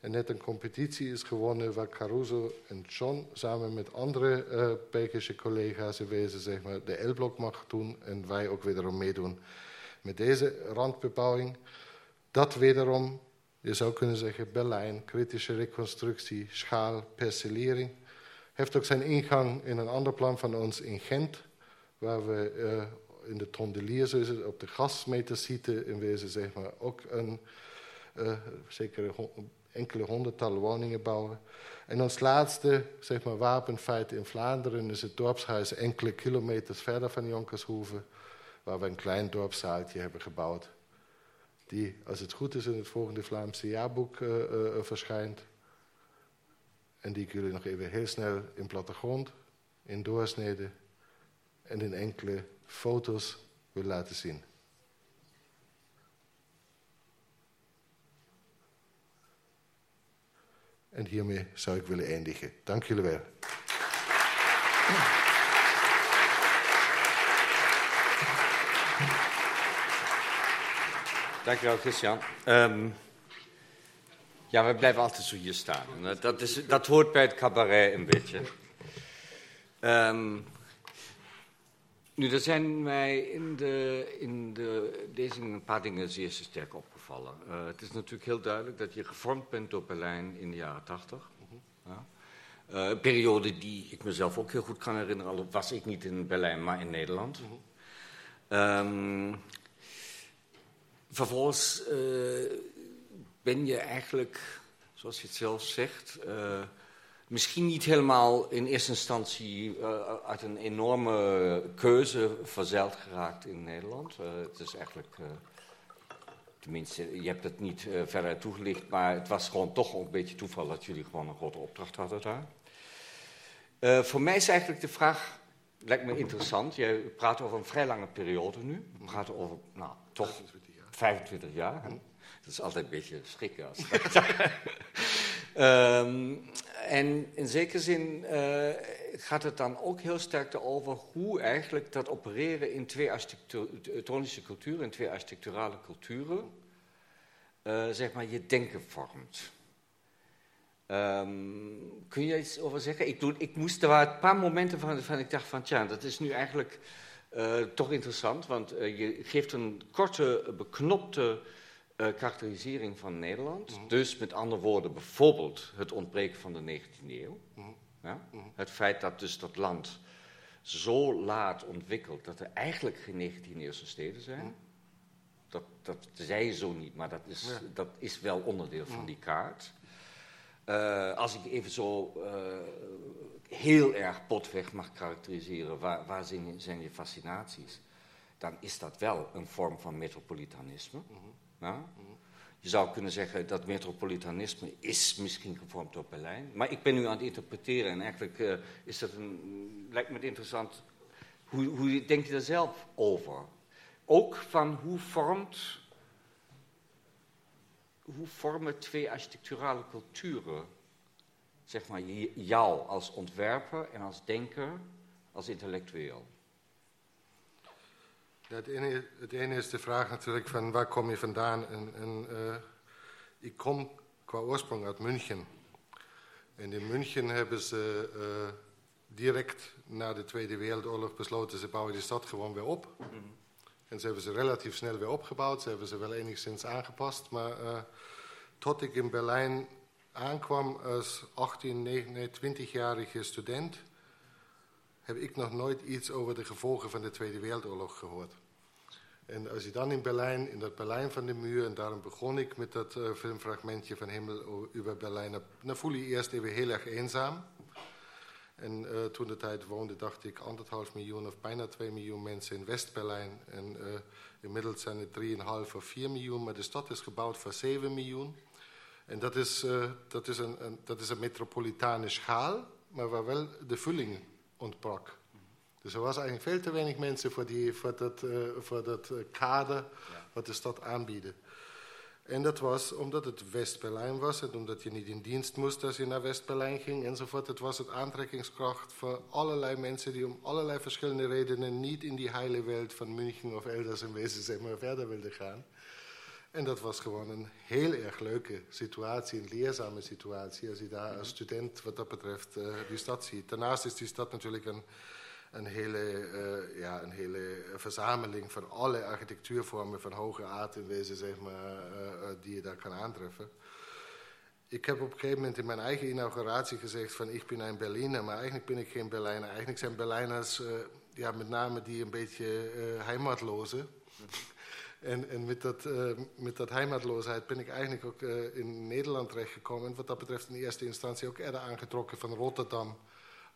En net een competitie is gewonnen waar Caruso en John samen met andere uh, Belgische collega's in wezen zeg maar, de L-blok mag doen en wij ook wederom meedoen met deze randbebouwing. Dat wederom, je zou kunnen zeggen Berlijn, kritische reconstructie, schaal, percelering. Heeft ook zijn ingang in een ander plan van ons in Gent, waar we uh, in de Tondelier, op de gasmetersite in wezen zeg maar, ook een uh, zekere enkele honderdtallen woningen bouwen. En ons laatste zeg maar, wapenfeit in Vlaanderen is het dorpshuis enkele kilometers verder van Jonkershoeve, waar we een klein dorpszaaltje hebben gebouwd. Die, als het goed is, in het volgende Vlaamse jaarboek uh, uh, verschijnt. En die ik jullie nog even heel snel in plattegrond, in doorsneden en in enkele foto's wil laten zien. En hiermee zou ik willen eindigen. Dank jullie wel. Dankjewel, Christian. Um, ja, we blijven altijd zo hier staan. Dat, is, dat hoort bij het cabaret een beetje. Um, nu, er zijn mij in de, in de deze een paar dingen zeer sterk Uh, het is natuurlijk heel duidelijk dat je gevormd bent door Berlijn in de jaren tachtig. Ja. Uh, een periode die ik mezelf ook heel goed kan herinneren, al was ik niet in Berlijn, maar in Nederland. Um, vervolgens uh, ben je eigenlijk, zoals je het zelf zegt, misschien niet helemaal in eerste instantie uit een enorme keuze verzeild geraakt in Nederland. het is eigenlijk, tenminste, je hebt het niet verder toegelicht, maar het was gewoon toch een beetje toeval dat jullie gewoon een grote opdracht hadden daar. voor mij is eigenlijk de vraag, lijkt me interessant, jij praat over een vrij lange periode nu. We praten over, nou, toch 25 jaar. Hè? Dat is altijd een beetje schrikken. Als um, en in zekere zin uh, gaat het dan ook heel sterk over hoe eigenlijk dat opereren in twee architectonische culturen, in twee architecturale culturen, uh, zeg maar je denken vormt. Um, kun je iets over zeggen? Ik, doe, ik moest, er waren een paar momenten van, van ik dacht van, tja, dat is nu eigenlijk uh, toch interessant, want uh, je geeft een korte, beknopte karakterisering van Nederland. Mm -hmm. Dus met andere woorden, bijvoorbeeld het ontbreken van de 19e eeuw. Mm -hmm. ja? mm -hmm. Het feit dat dus dat land zo laat ontwikkelt dat er eigenlijk geen 19e-eeuwse steden zijn. Dat, dat zei je zo niet, maar dat is, ja. dat is wel onderdeel van die kaart. als ik even zo heel erg potweg mag karakteriseren, waar, waar zijn, zijn, je fascinaties, dan is dat wel een vorm van metropolitanisme. Mm -hmm. ja? mm -hmm. Je zou kunnen zeggen dat metropolitanisme is misschien gevormd door Berlijn, maar ik ben nu aan het interpreteren en eigenlijk uh, is dat een, lijkt me het interessant, hoe, hoe denk je daar zelf over? Ook van hoe vormt, hoe vormen twee architecturale culturen zeg maar, jou als ontwerper en als denker, als intellectueel? Ja, het, ene, het, ene, is de vraag natuurlijk van waar kom je vandaan? En, en uh, ik kom qua oorsprong uit München. En in München hebben ze uh, direct na de Tweede Wereldoorlog besloten, ze bouwen die stad gewoon weer op. Mm -hmm. En ze hebben ze relatief snel weer opgebouwd, ze hebben ze wel enigszins aangepast. Maar uh, tot ik in Berlijn aankwam als 18, 19, 20-jarige student, heb ik nog nooit iets over de gevolgen van de Tweede Wereldoorlog gehoord. En als je dan in Berlijn, in dat Berlijn van de muur, en daarom begon ik met dat uh, filmfragmentje van Himmel over Berlijn, dan voel je eerst even heel erg eenzaam. En uh, toen de tijd woonde, dacht ik anderhalf miljoen of bijna 2 miljoen mensen in West-Berlijn. En uh, inmiddels zijn het 3,5 of 4 miljoen, maar de stad is gebouwd voor 7 miljoen. En dat is, uh, dat is, een, een, dat is een metropolitane schaal, maar waar wel de vulling ontbrak. Dus er was eigenlijk veel te weinig mensen voor, die, voor dat, voor dat kader ja. wat de stad aanbiedde. En dat was omdat het West-Berlijn was en omdat je niet in dienst moest als je naar West-Berlijn ging enzovoort. Het was het aantrekkingskracht voor allerlei mensen die om allerlei verschillende redenen niet in die heile wereld van München of elders in wezen zeg maar, verder wilden gaan. En dat was gewoon een heel erg leuke situatie, een leerzame situatie, als je daar als student wat dat betreft uh, die stad ziet. Daarnaast is die stad natuurlijk een, een, hele, uh, ja, een hele verzameling van alle architectuurvormen van hoge aard in wezen, zeg maar, uh, die je daar kan aantreffen. Ik heb op een gegeven moment in mijn eigen inauguratie gezegd van ik ben een Berliner, maar eigenlijk ben ik geen Berlijner. Eigenlijk zijn Berlijners ja, met name die een beetje heimatlozen. En, en met, dat, uh, met dat heimatloosheid ben ik eigenlijk ook uh, in Nederland terechtgekomen. En wat dat betreft in eerste instantie ook eerder aangetrokken van Rotterdam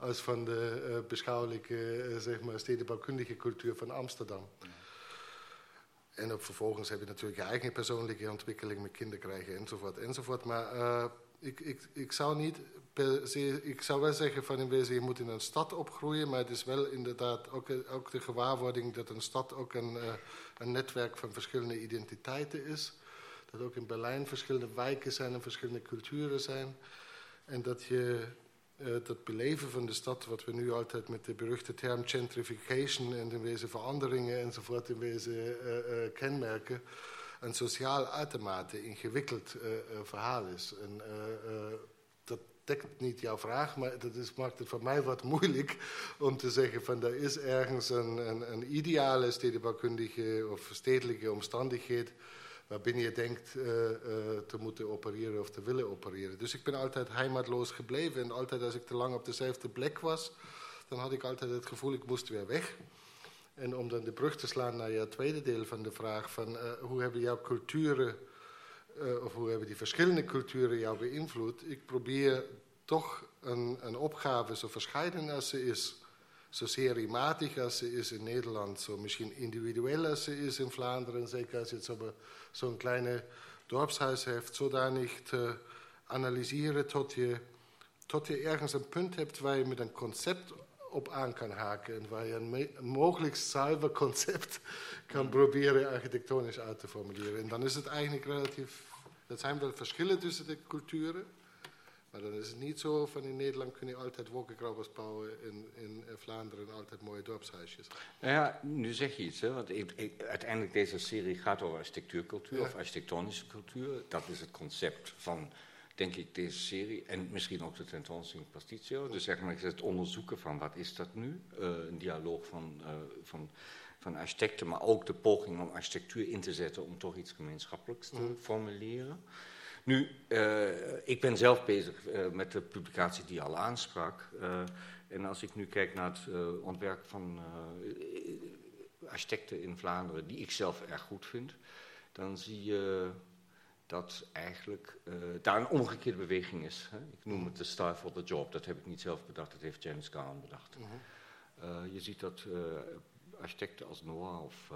als van de uh, beschouwelijke, zeg maar, stedenbouwkundige cultuur van Amsterdam. En ook vervolgens heb je natuurlijk je eigen persoonlijke ontwikkeling met kinderen krijgen enzovoort enzovoort. Maar ik, ik, ik zou niet per se, ik zou wel zeggen van in wezen je moet in een stad opgroeien, maar het is wel inderdaad ook, ook de gewaarwording dat een stad ook een, een netwerk van verschillende identiteiten is. Dat ook in Berlijn verschillende wijken zijn en verschillende culturen zijn. En dat je dat beleven van de stad, wat we nu altijd met de beruchte term gentrification en in wezen veranderingen enzovoort in wezen uh, kenmerken, een sociaal uitermate ingewikkeld verhaal is. En, dat dekt niet jouw vraag, maar dat is, maakt het voor mij wat moeilijk om te zeggen van er is ergens een, een, een ideale stedenbouwkundige of stedelijke omstandigheid waarbinnen je denkt uh, uh, te moeten opereren of te willen opereren. Dus ik ben altijd heimatloos gebleven en altijd als ik te lang op dezelfde plek was, dan had ik altijd het gevoel ik moest weer weg. En om dan de brug te slaan naar jouw tweede deel van de vraag van uh, hoe hebben jouw culturen, of hoe hebben die verschillende culturen jou beïnvloed? Ik probeer toch een, een opgave zo verscheiden als ze is, zo seriematig als ze is in Nederland, zo misschien individueel als ze is in Vlaanderen, zeker als je zo'n zo kleine dorpshuis heeft, zodanig te analyseren tot je, tot je ergens een punt hebt waar je met een concept op aan kan haken en waar je een, een mogelijk zuiver concept kan proberen architectonisch uit te formuleren. En dan is het eigenlijk relatief, er zijn wel verschillen tussen de culturen, maar dan is het niet zo van in Nederland kun je altijd wolkenkrabbers bouwen, in, in Vlaanderen altijd mooie dorpshuisjes. Nou ja, nu zeg je iets, hè, want ik, ik, uiteindelijk deze serie gaat over architectuurcultuur ja. of architectonische cultuur. Dat is het concept van, denk ik, deze serie. En misschien ook de tentoonstelling Pastizio. Dus zeg maar het onderzoeken van wat is dat nu? Uh, een dialoog van, uh, van, van architecten, maar ook de poging om architectuur in te zetten om toch iets gemeenschappelijks te mm. formuleren. Nu, uh, ik ben zelf bezig uh, met de publicatie die je al aansprak. Uh, en als ik nu kijk naar het ontwerp van architecten in Vlaanderen, die ik zelf erg goed vind, dan zie je dat eigenlijk daar een omgekeerde beweging is. Hè? Ik noem het de style for the job. Dat heb ik niet zelf bedacht, dat heeft James Kahn bedacht. -hmm. je ziet dat architecten als Noah of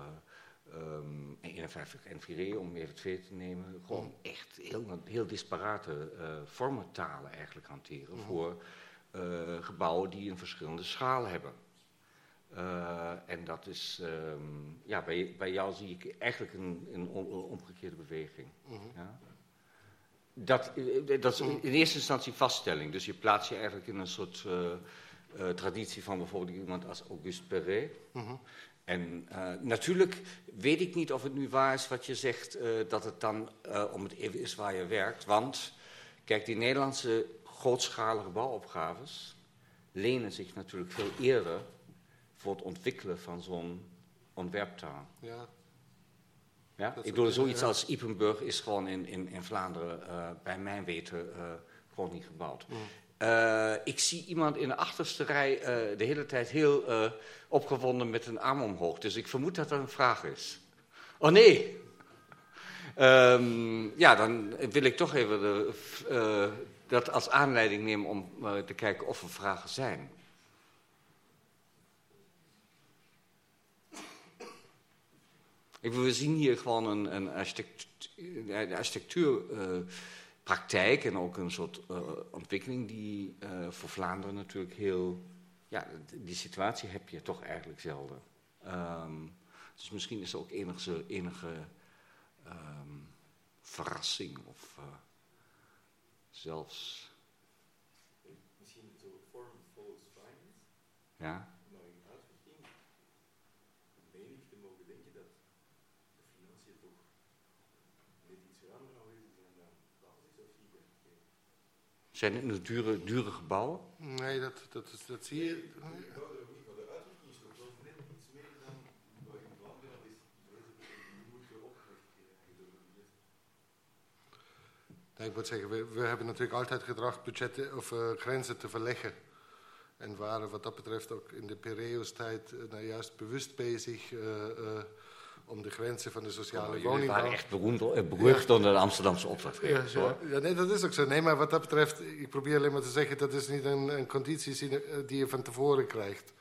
Um, 51 en Viré, om even twee te nemen, gewoon echt heel, heel disparate uh, vormentalen eigenlijk hanteren voor uh, gebouwen die een verschillende schaal hebben. Uh, en dat is, um, ja, bij, bij jou zie ik eigenlijk een, een, een omgekeerde beweging. Mm -hmm. ja? dat, dat is in eerste instantie vaststelling, dus je plaatst je eigenlijk in een soort traditie van bijvoorbeeld iemand als Auguste Perret. Mm -hmm. En uh, natuurlijk weet ik niet of het nu waar is wat je zegt, uh, dat het dan uh, om het even is waar je werkt. Want, kijk, die Nederlandse grootschalige bouwopgaves lenen zich natuurlijk veel eerder voor het ontwikkelen van zo'n ontwerptaal. Ja. Ja? Ik bedoel, zoiets als Ipenburg is gewoon in, in, in Vlaanderen, bij mijn weten, gewoon niet gebouwd. Mm. Uh, ik zie iemand in de achterste rij uh, de hele tijd heel uh, opgewonden met een arm omhoog. Dus ik vermoed dat dat een vraag is. Oh nee. Um, ja, dan wil ik toch even de, dat als aanleiding nemen om te kijken of er vragen zijn. Ik we zien hier gewoon een, een architectuur. Praktijk en ook een soort uh, ontwikkeling die uh, voor Vlaanderen natuurlijk heel... Ja, die situatie heb je toch eigenlijk zelden. Um, dus misschien is er ook enige, enige um, verrassing of uh, zelfs... Misschien zo'n vorm volgens finance? Ja. Zijn het nu dure, dure gebouwen? Nee, dat, dat, dat zie je. ik moet zeggen, we, we, hebben natuurlijk altijd gedracht budgetten of uh, grenzen te verleggen. En waren wat dat betreft ook in de Piraeus-tijd uh, nou juist bewust bezig uh, om de grenzen van de sociale oh, woningbouw... waren echt beroemd, berucht ja. onder de Amsterdamse opdrachtgever. Ja, ja, nee, dat is ook zo. Nee, maar wat dat betreft, ik probeer alleen maar te zeggen... dat is niet een, een conditie die je van tevoren krijgt.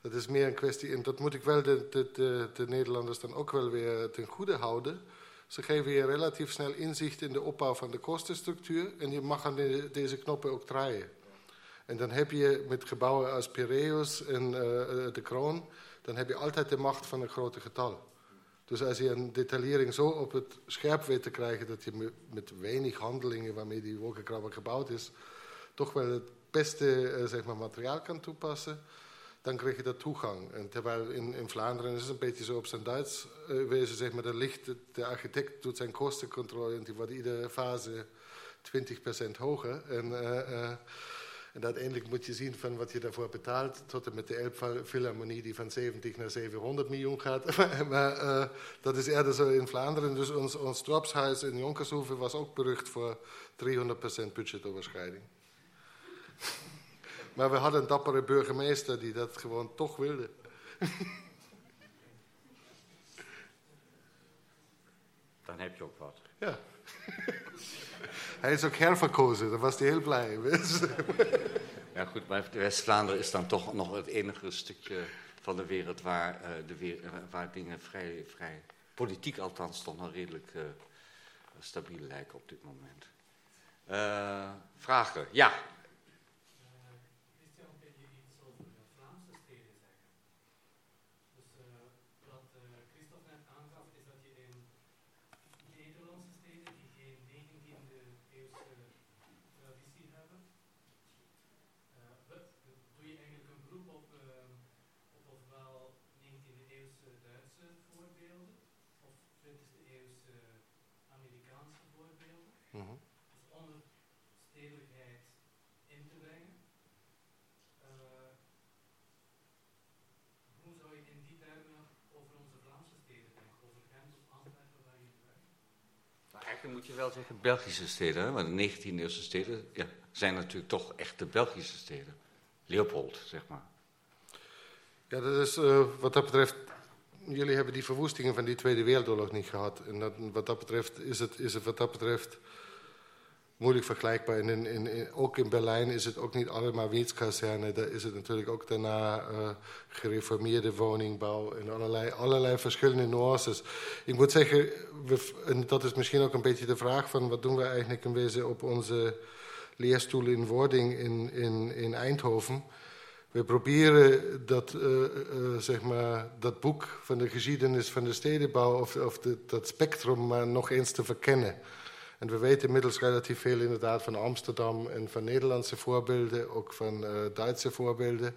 Dat is meer een kwestie... en dat moet ik wel de, de, de, de Nederlanders dan ook wel weer ten goede houden... Ze geven je relatief snel inzicht in de opbouw van de kostenstructuur... en je mag aan de, deze knoppen ook draaien. En dan heb je met gebouwen als Piraeus en uh, de Kroon... dan heb je altijd de macht van een grote getal. Dus als je een detaillering zo op het scherp weet te krijgen dat je met weinig handelingen waarmee die wolkenkrabber gebouwd is, toch wel het beste uh, zeg maar, materiaal kan toepassen, dan krijg je dat toegang. Terwijl in, in Vlaanderen is het een beetje zo op zijn Duits wezen, zeg maar, de, ligt, de architect doet zijn kostencontrole en die wordt iedere fase 20% hoger. Uh, en uiteindelijk moet je zien van wat je daarvoor betaalt, tot en met de Elbphilharmonie die van 70 naar 700 miljoen gaat. maar dat is eerder zo in Vlaanderen. Dus ons, ons dropshuis in Jonkershoeve was ook berucht voor 300% budgetoverschrijding. Maar we hadden een dappere burgemeester die dat gewoon toch wilde. Dan heb je ook wat. Ja. hij is ook herverkozen, daar was hij heel blij ja goed, maar West-Vlaanderen is dan toch nog het enige stukje van de wereld waar, uh, de eh, waar dingen vrij, vrij, politiek althans, toch nog redelijk uh, stabiel lijken op dit moment. Vragen? Ja. Moet je wel zeggen Belgische steden. Want de 19e eeuwse steden ja, zijn natuurlijk toch echt de Belgische steden. Leopold, zeg maar. Ja, dat is uh, wat dat betreft. Jullie hebben die verwoestingen van die Tweede Wereldoorlog niet gehad. En wat dat betreft is het, is het wat dat betreft moeilijk vergelijkbaar. In, in, ook in Berlijn is het ook niet allemaal Wietskazerne. Daar is het natuurlijk ook daarna uh, gereformeerde woningbouw en allerlei, allerlei verschillende nuances. Ik moet zeggen, en dat is misschien ook een beetje de vraag van wat doen we eigenlijk in wezen op onze leerstoel in wording in, in, in Eindhoven. We proberen dat, uh, uh, zeg maar, dat boek van de geschiedenis van de stedenbouw of, of de, dat spectrum maar nog eens te verkennen. En we weten inmiddels relatief veel inderdaad van Amsterdam en van Nederlandse voorbeelden, ook van uh, Duitse voorbeelden.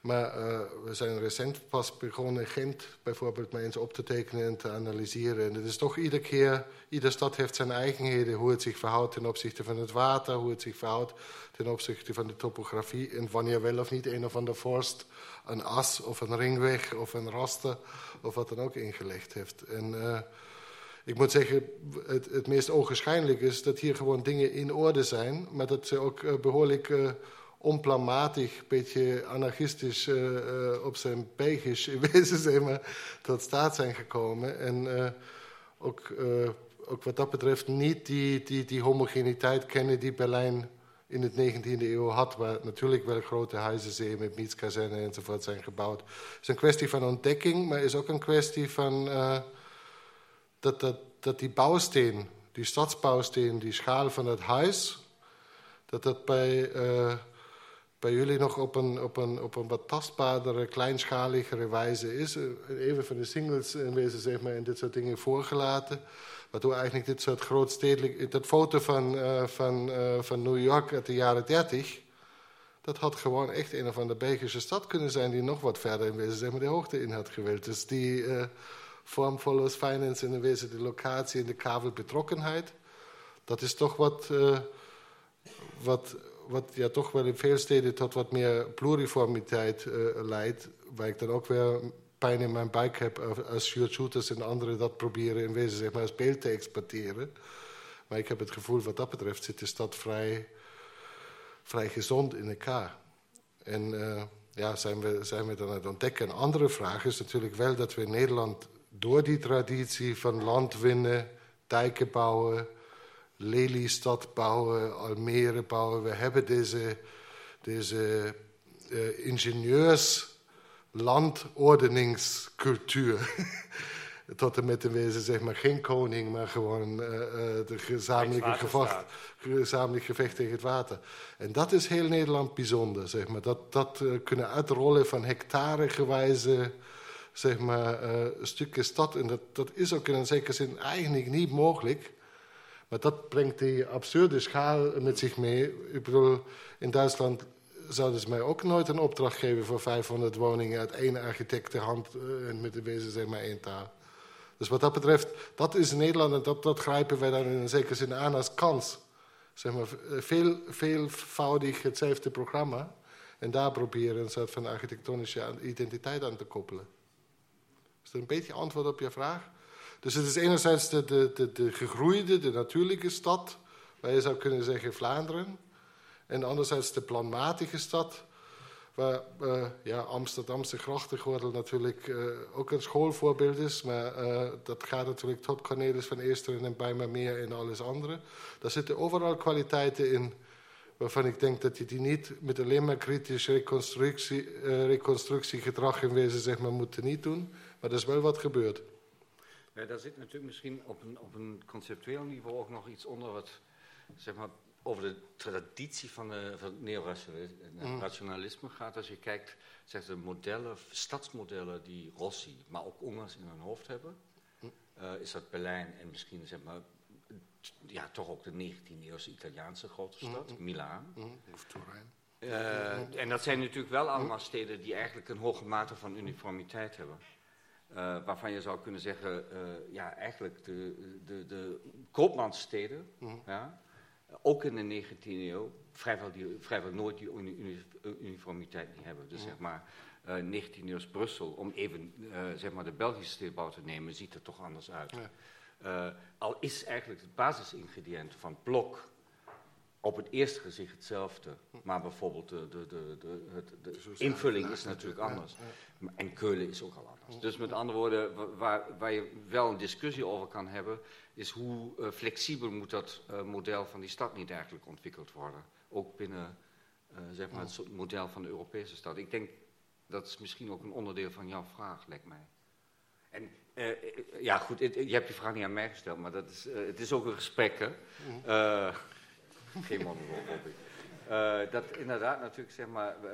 Maar uh, we zijn recent pas begonnen Gent bijvoorbeeld maar eens op te tekenen en te analyseren. En het is toch iedere keer, iedere stad heeft zijn eigenheden, hoe het zich verhoudt ten opzichte van het water, hoe het zich verhoudt ten opzichte van de topografie en wanneer wel of niet een of andere vorst een as of een ringweg of een raster of wat dan ook ingelegd heeft. En... Uh, ik moet zeggen, het, het meest ogenschijnlijk is dat hier gewoon dingen in orde zijn, maar dat ze ook uh, behoorlijk uh, onplanmatig, een beetje anarchistisch uh, op zijn Belgisch in wezen zeg maar, tot staat zijn gekomen. En ook, ook wat dat betreft niet die, die, die homogeniteit kennen die Berlijn in het 19e eeuw had, waar natuurlijk wel grote huizen met mietskazerne enzovoort zijn gebouwd. Het is een kwestie van ontdekking, maar is ook een kwestie van dat, dat, die bouwsteen, die stadsbouwsteen, die schaal van het huis, dat dat bij, uh, bij jullie nog op een, op, een, op een wat tastbaardere, kleinschaligere wijze is. Eh, even van de singles in wezen zeg maar, in dit soort dingen voorgelaten. Waardoor eigenlijk dit soort grootstedelijk... Dat foto van, uh, van, van New York uit de jaren 30... dat had gewoon echt een of andere Belgische stad kunnen zijn... die nog wat verder in wezen zeg maar, de hoogte in had gewild. Dus die vorm follows finance in de wezen de locatie en de kabelbetrokkenheid. Dat is toch wat, uh, wat, wat ja, toch wel in veel steden tot wat meer pluriformiteit uh, leidt. Waar ik dan ook weer pijn in mijn buik heb als Shooters en anderen dat proberen in wezen zeg maar, als beeld te exporteren. Maar ik heb het gevoel wat dat betreft zit de stad vrij, vrij gezond in elkaar. En uh, ja, zijn we, zijn we dan aan het ontdekken. Een andere vraag is natuurlijk wel dat we in Nederland door die traditie van land winnen, dijken bouwen, Lelystad bouwen, Almere bouwen. We hebben deze, deze uh, ingenieurs-landordeningscultuur. Tot en met de wezen, zeg maar, geen koning, maar gewoon uh, uh, de gezamenlijke gevecht, gezamenlijk gevecht tegen het water. En dat is heel Nederland bijzonder, zeg maar. Dat, dat kunnen uitrollen van hectaregewijze zeg maar, uh, stukje stad. En dat, dat is ook in een zekere zin eigenlijk niet mogelijk. Maar dat brengt die absurde schaal met zich mee. Ik bedoel, in Duitsland zouden ze mij ook nooit een opdracht geven voor 500 woningen uit één architect ter hand eh, en met de wezen zeg maar één taal. Dus wat dat betreft, dat is Nederland en dat, dat grijpen wij dan in een zekere zin aan als kans. Zeg maar, eh, veel, veelvoudig hetzelfde programma. En daar proberen een soort van architectonische identiteit aan te koppelen. Is dat een beetje antwoord op je vraag? Dus het is enerzijds de, de, de, de gegroeide, de natuurlijke stad, waar je zou kunnen zeggen Vlaanderen. En anderzijds de planmatige stad, waar uh, ja, Amsterdamse grachtengordel natuurlijk uh, ook een schoolvoorbeeld is. Maar uh, dat gaat natuurlijk tot Cornelis van Eesteren en bijna meer en alles andere. Daar zitten overal kwaliteiten in waarvan ik denk dat je die niet met alleen maar kritisch reconstructie, reconstructiegedrag in wezen zeg maar, moet niet doen. Maar er is wel wat gebeurd. Ja, daar zit natuurlijk misschien op een, op een conceptueel niveau ook nog iets onder wat zeg maar, over de traditie van, de, van het neorationalisme gaat. Als je kijkt, zeg, de modellen, stadsmodellen die Rossi, maar ook Ungers in hun hoofd hebben, uh, is dat Berlijn en misschien zeg maar, ja, toch ook de 19e-eeuwse Italiaanse grote stad, mm Milaan. Of Turijn. Uh, en dat zijn natuurlijk wel allemaal steden die eigenlijk een hoge mate van uniformiteit hebben. Uh, waarvan je zou kunnen zeggen, uh, ja, eigenlijk de, de, de koopmanssteden, mm ja, ook in de 19e eeuw, vrijwel, die, vrijwel nooit die uni, uniformiteit niet hebben. Dus mm zeg maar, uh, 19e eeuws Brussel, om even zeg maar de Belgische stedenbouw te nemen, ziet er toch anders uit. Ja. al is eigenlijk het basisingrediënt van blok op het eerste gezicht hetzelfde, maar bijvoorbeeld de, de, de, de, de invulling is natuurlijk anders. En Keulen is ook al anders. Dus met andere woorden, waar, waar je wel een discussie over kan hebben, is hoe uh, flexibel moet dat uh, model van die stad niet eigenlijk ontwikkeld worden. Ook binnen uh, zeg maar het model van de Europese stad. Ik denk, dat is misschien ook een onderdeel van jouw vraag, lijkt mij. En ja, goed, je hebt die vraag niet aan mij gesteld, maar dat is, het is ook een gesprek, hè. Geen monoloog, uh, dat inderdaad natuurlijk, zeg maar, uh,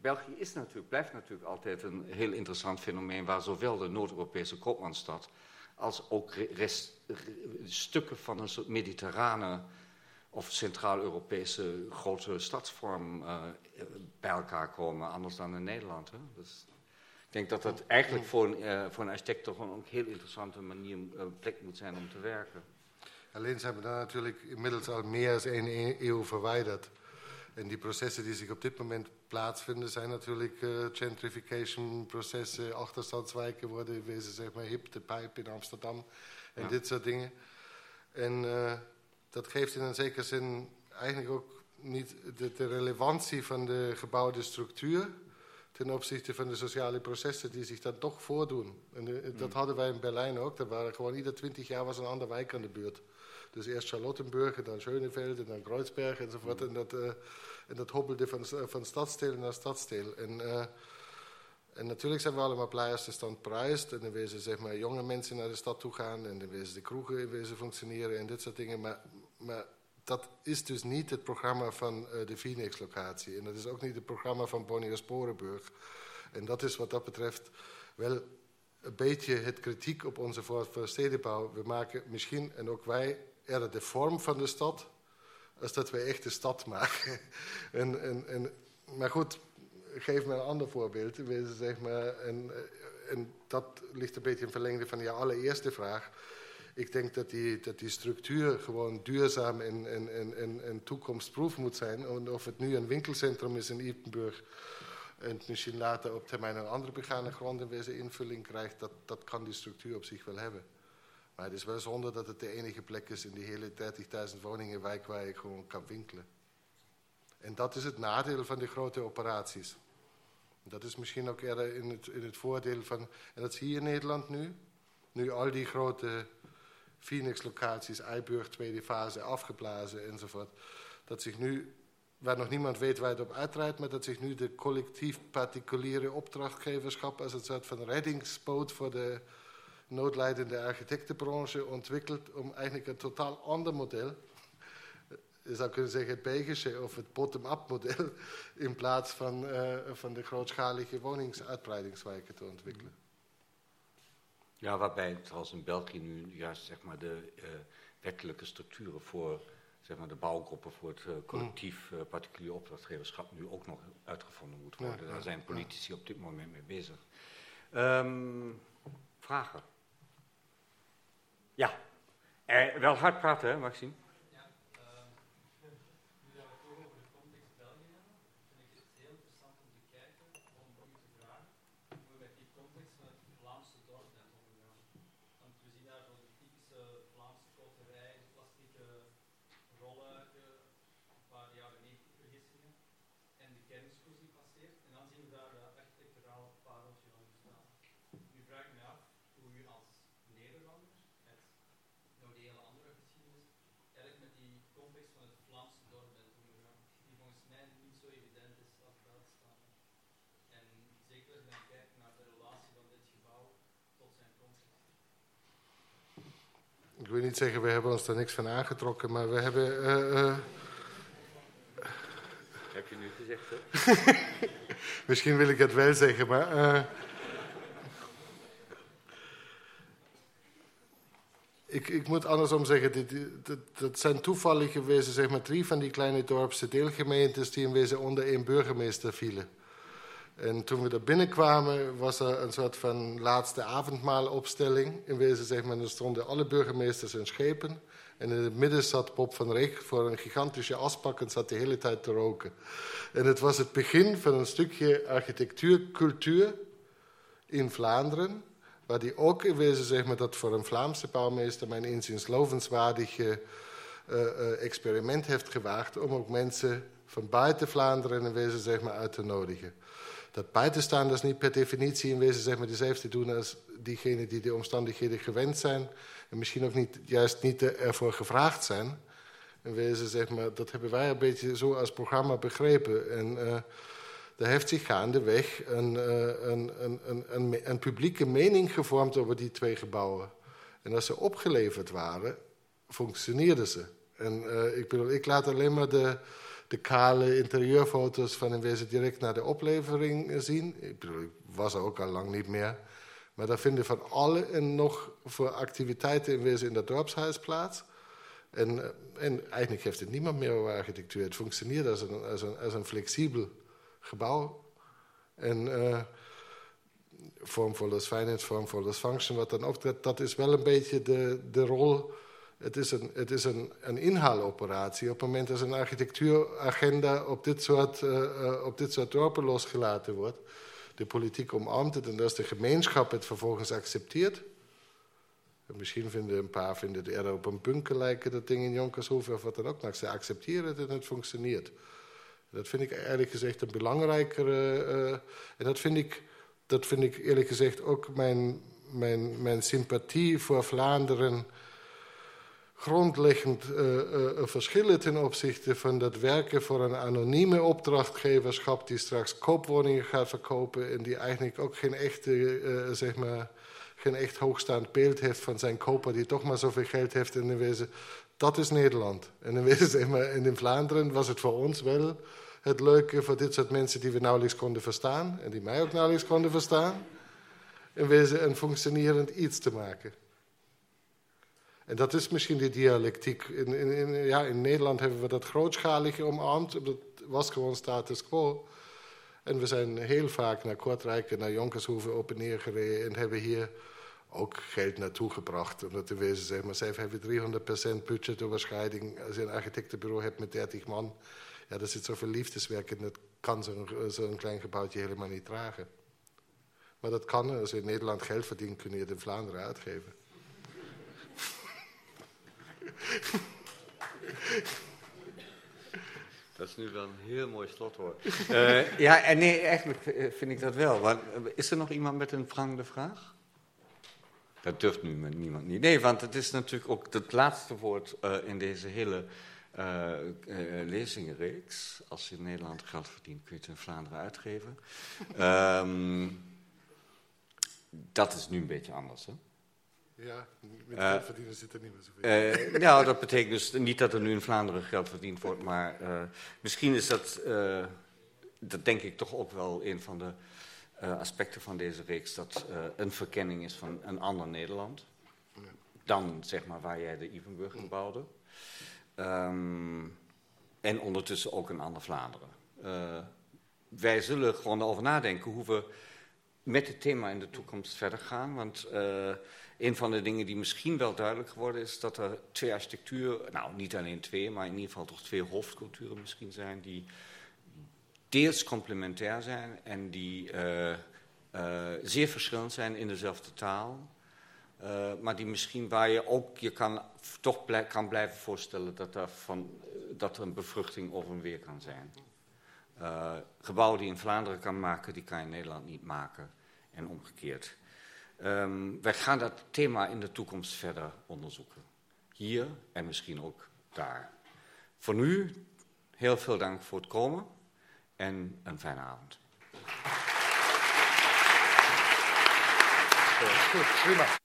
België is natuurlijk, blijft natuurlijk altijd een heel interessant fenomeen waar zowel de Noord-Europese koopmanstad als ook rest, stukken van een soort mediterrane of Centraal-Europese grote stadsvorm bij elkaar komen, anders dan in Nederland. Hè? Dus ik denk dat dat eigenlijk voor een, voor een architect toch een heel interessante manier, plek moet zijn om te werken. Alleen zijn we daar natuurlijk inmiddels al meer dan één eeuw verwijderd. En die processen die zich op dit moment plaatsvinden zijn natuurlijk uh, gentrification processen. Achterstandswijken worden wezen zeg maar hip, de pijp in Amsterdam en ja. dit soort dingen. En uh, dat geeft in een zekere zin eigenlijk ook niet de, de, relevantie van de gebouwde structuur ten opzichte van de sociale processen die zich dan toch voordoen. En de, dat mm. hadden wij in Berlijn ook. Er waren gewoon ieder twintig jaar was een ander wijk aan de buurt. Dus eerst Charlottenburg en dan Schöneveld en dan Kreuzberg enzovoort. Mm. En dat, uh, en dat hobbelde van, van stadsdeel naar stadsdeel. En, uh, en natuurlijk zijn we allemaal blij als de stand prijst. En dan wezen zeg maar, jonge mensen naar de stad toe gaan. En dan wezen de kroegen in wezen functioneren en dit soort dingen. Maar, maar dat is dus niet het programma van uh, de Phoenix-locatie. En dat is ook niet het programma van Bonnier Sporenburg. En dat is wat dat betreft wel een beetje het kritiek op onze voor stedenbouw. We maken misschien, en ook wij, eerder de vorm van de stad, als dat wij echt de stad maken. en, en, en, maar goed, geef me een ander voorbeeld. Zeg maar, en, en dat ligt een beetje in verlengde van je allereerste vraag. Ik denk dat die, dat die structuur gewoon duurzaam en, en, en, en, en toekomstproof moet zijn. En of het nu een winkelcentrum is in Ippenburg en misschien later op termijn een andere begane grond in deze invulling krijgt, dat, dat kan die structuur op zich wel hebben. Maar het is wel zonde dat het de enige plek is in die hele 30.000 woningen wijk waar ik gewoon kan winkelen. En dat is het nadeel van die grote operaties. Dat is misschien ook eerder in het, in het voordeel van, en dat zie je in Nederland nu. Nu al die grote Phoenix-locaties, Eiburg, tweede fase, afgeblazen enzovoort. Dat zich nu, waar nog niemand weet waar het op uitrijdt, maar dat zich nu de collectief-particuliere opdrachtgeverschap als een soort van reddingsboot voor de noodlijdende architectenbranche ontwikkeld om eigenlijk een totaal ander model, je zou kunnen zeggen het Belgische of het bottom-up model, in plaats van, uh, van de grootschalige woningsuitbreidingswijken te ontwikkelen. Ja, waarbij trouwens in België nu juist zeg maar, de uh, wettelijke structuren voor zeg maar, de bouwgroepen voor het eh, collectief eh, particulier opdrachtgeverschap nu ook nog uitgevonden moet worden. ja, Daar zijn politici op dit moment mee bezig. Ehm, vragen? Ja. Eh, wel hard praten, hè, Maxime? Wil niet zeggen, we hebben ons daar niks van aangetrokken, maar we hebben. eh, Heb je nu gezegd, hè? misschien wil ik het wel zeggen, maar. eh, ik, ik moet andersom zeggen, dit, dit, dit- dat zijn toevallig geweest, zeg maar, drie van die kleine dorpse deelgemeentes die in wezen onder één burgemeester vielen. En toen we daar binnenkwamen, was er een soort van laatste avondmaalopstelling. In wezen, zeg maar, er stonden alle burgemeesters en schepen. En in het midden zat Bob van Reek voor een gigantische asbak en zat de hele tijd te roken. En het was het begin van een stukje architectuurcultuur in Vlaanderen. Waar die ook in wezen, zeg maar, dat voor een Vlaamse bouwmeester mijn inziens lovenswaardige eh, eh, experiment heeft gewaagd om ook mensen van buiten Vlaanderen in wezen zeg maar, uit te nodigen. Dat buitenstaanders niet per definitie in wezen zeg maar, dezelfde doen als diegenen die de omstandigheden gewend zijn en misschien ook niet, juist niet ervoor gevraagd zijn. In wezen, zeg maar, dat hebben wij een beetje zo als programma begrepen. En eh er heeft zich gaandeweg een, eh, een, een, een, een, een publieke mening gevormd over die twee gebouwen. En als ze opgeleverd waren, functioneerden ze. En eh, ik bedoel, ik laat alleen maar de, de kale interieurfoto's van in wezen direct naar de oplevering eh, zien. Ik bedoel, ik was er ook al lang niet meer. Maar daar vinden van alle en nog voor activiteiten in wezen in dat dorpshuis plaats. En, eh, en eigenlijk heeft het niemand meer over architectuur. Het functioneert als een, als een, als een flexibel gebouw. En uh, vormvol als finance, vormvol als function, wat dan ook, dat, dat is wel een beetje de, de rol. Het is, een, inhaaloperatie. Op het moment dat een architectuuragenda op dit, soort, uh, uh, op dit soort dorpen losgelaten wordt, de politiek omarmt het en als de gemeenschap het vervolgens accepteert. En misschien vinden een paar vinden het eerder op een bunker lijken, dat ding in Jonkershoeve of wat dan ook. Maar ze accepteren het en het functioneert. Dat vind ik eerlijk gezegd een belangrijkere. Uh, en dat vind ik, dat vind ik eerlijk gezegd ook mijn sympathie voor Vlaanderen grondleggend uh, uh, verschillen ten opzichte van dat werken voor een anonieme opdrachtgeverschap die straks koopwoningen gaat verkopen en die eigenlijk ook geen echte, zeg maar, geen echt hoogstaand beeld heeft van zijn koper die toch maar zoveel geld heeft de wezen. Dat is Nederland. En in, wezen, zeg maar, en Vlaanderen was het voor ons wel het leuke voor dit soort mensen die we nauwelijks konden verstaan en die mij ook nauwelijks konden verstaan, in wezen een functionerend iets te maken. En dat is misschien die dialectiek. In, in, ja, in Nederland hebben we dat grootschalige omarmd, dat was gewoon status quo. En we zijn heel vaak naar Kortrijk en naar Jonkershoeve op en neer gereden en hebben hier ook geld naartoe gebracht. Omdat te wezen, zeg maar, zij hebben 300% budgetoverschrijding. Als je een architectenbureau hebt met 30 man, ja, er zit zoveel liefdeswerk in, dat kan zo'n zo klein gebouwtje helemaal niet dragen. Maar dat kan, als je in Nederland geld verdient, kun je het in Vlaanderen uitgeven. Dat is nu wel een heel mooi slotwoord. uh, ja, en nee, eigenlijk vind ik dat wel. Want, is er nog iemand met een prangende vraag? Dat durft nu niemand niet. Nee, want het is natuurlijk ook het laatste woord uh, in deze hele uh, lezingenreeks. Als je in Nederland geld verdient, kun je het in Vlaanderen uitgeven. um, dat is nu een beetje anders, hè? Ja, met geld verdienen zit er niet meer zoveel. Uh, nou, dat betekent dus niet dat er nu in Vlaanderen geld verdiend wordt, maar uh, misschien is dat, dat denk ik toch ook wel een van de aspecten van deze reeks, dat een verkenning is van een ander Nederland dan zeg maar waar jij de Ivenburg bouwde. Ehm, en ondertussen ook een ander Vlaanderen. Uh, wij zullen gewoon over nadenken hoe we met het thema in de toekomst verder gaan. Want uh, een van de dingen die misschien wel duidelijk geworden is dat er twee architecturen, nou niet alleen twee, maar in ieder geval toch twee hoofdculturen misschien zijn, die deels complementair zijn en die uh, zeer verschillend zijn in dezelfde taal. Uh, maar die misschien waar je ook je kan, toch kan blijven voorstellen dat er, van, dat er een bevruchting of een weer kan zijn. Gebouwen die in Vlaanderen kan maken, die kan je in Nederland niet maken. En omgekeerd. Um, wij gaan dat thema in de toekomst verder onderzoeken. Hier en misschien ook daar. Voor nu heel veel dank voor het komen en een fijne avond. Goed, prima.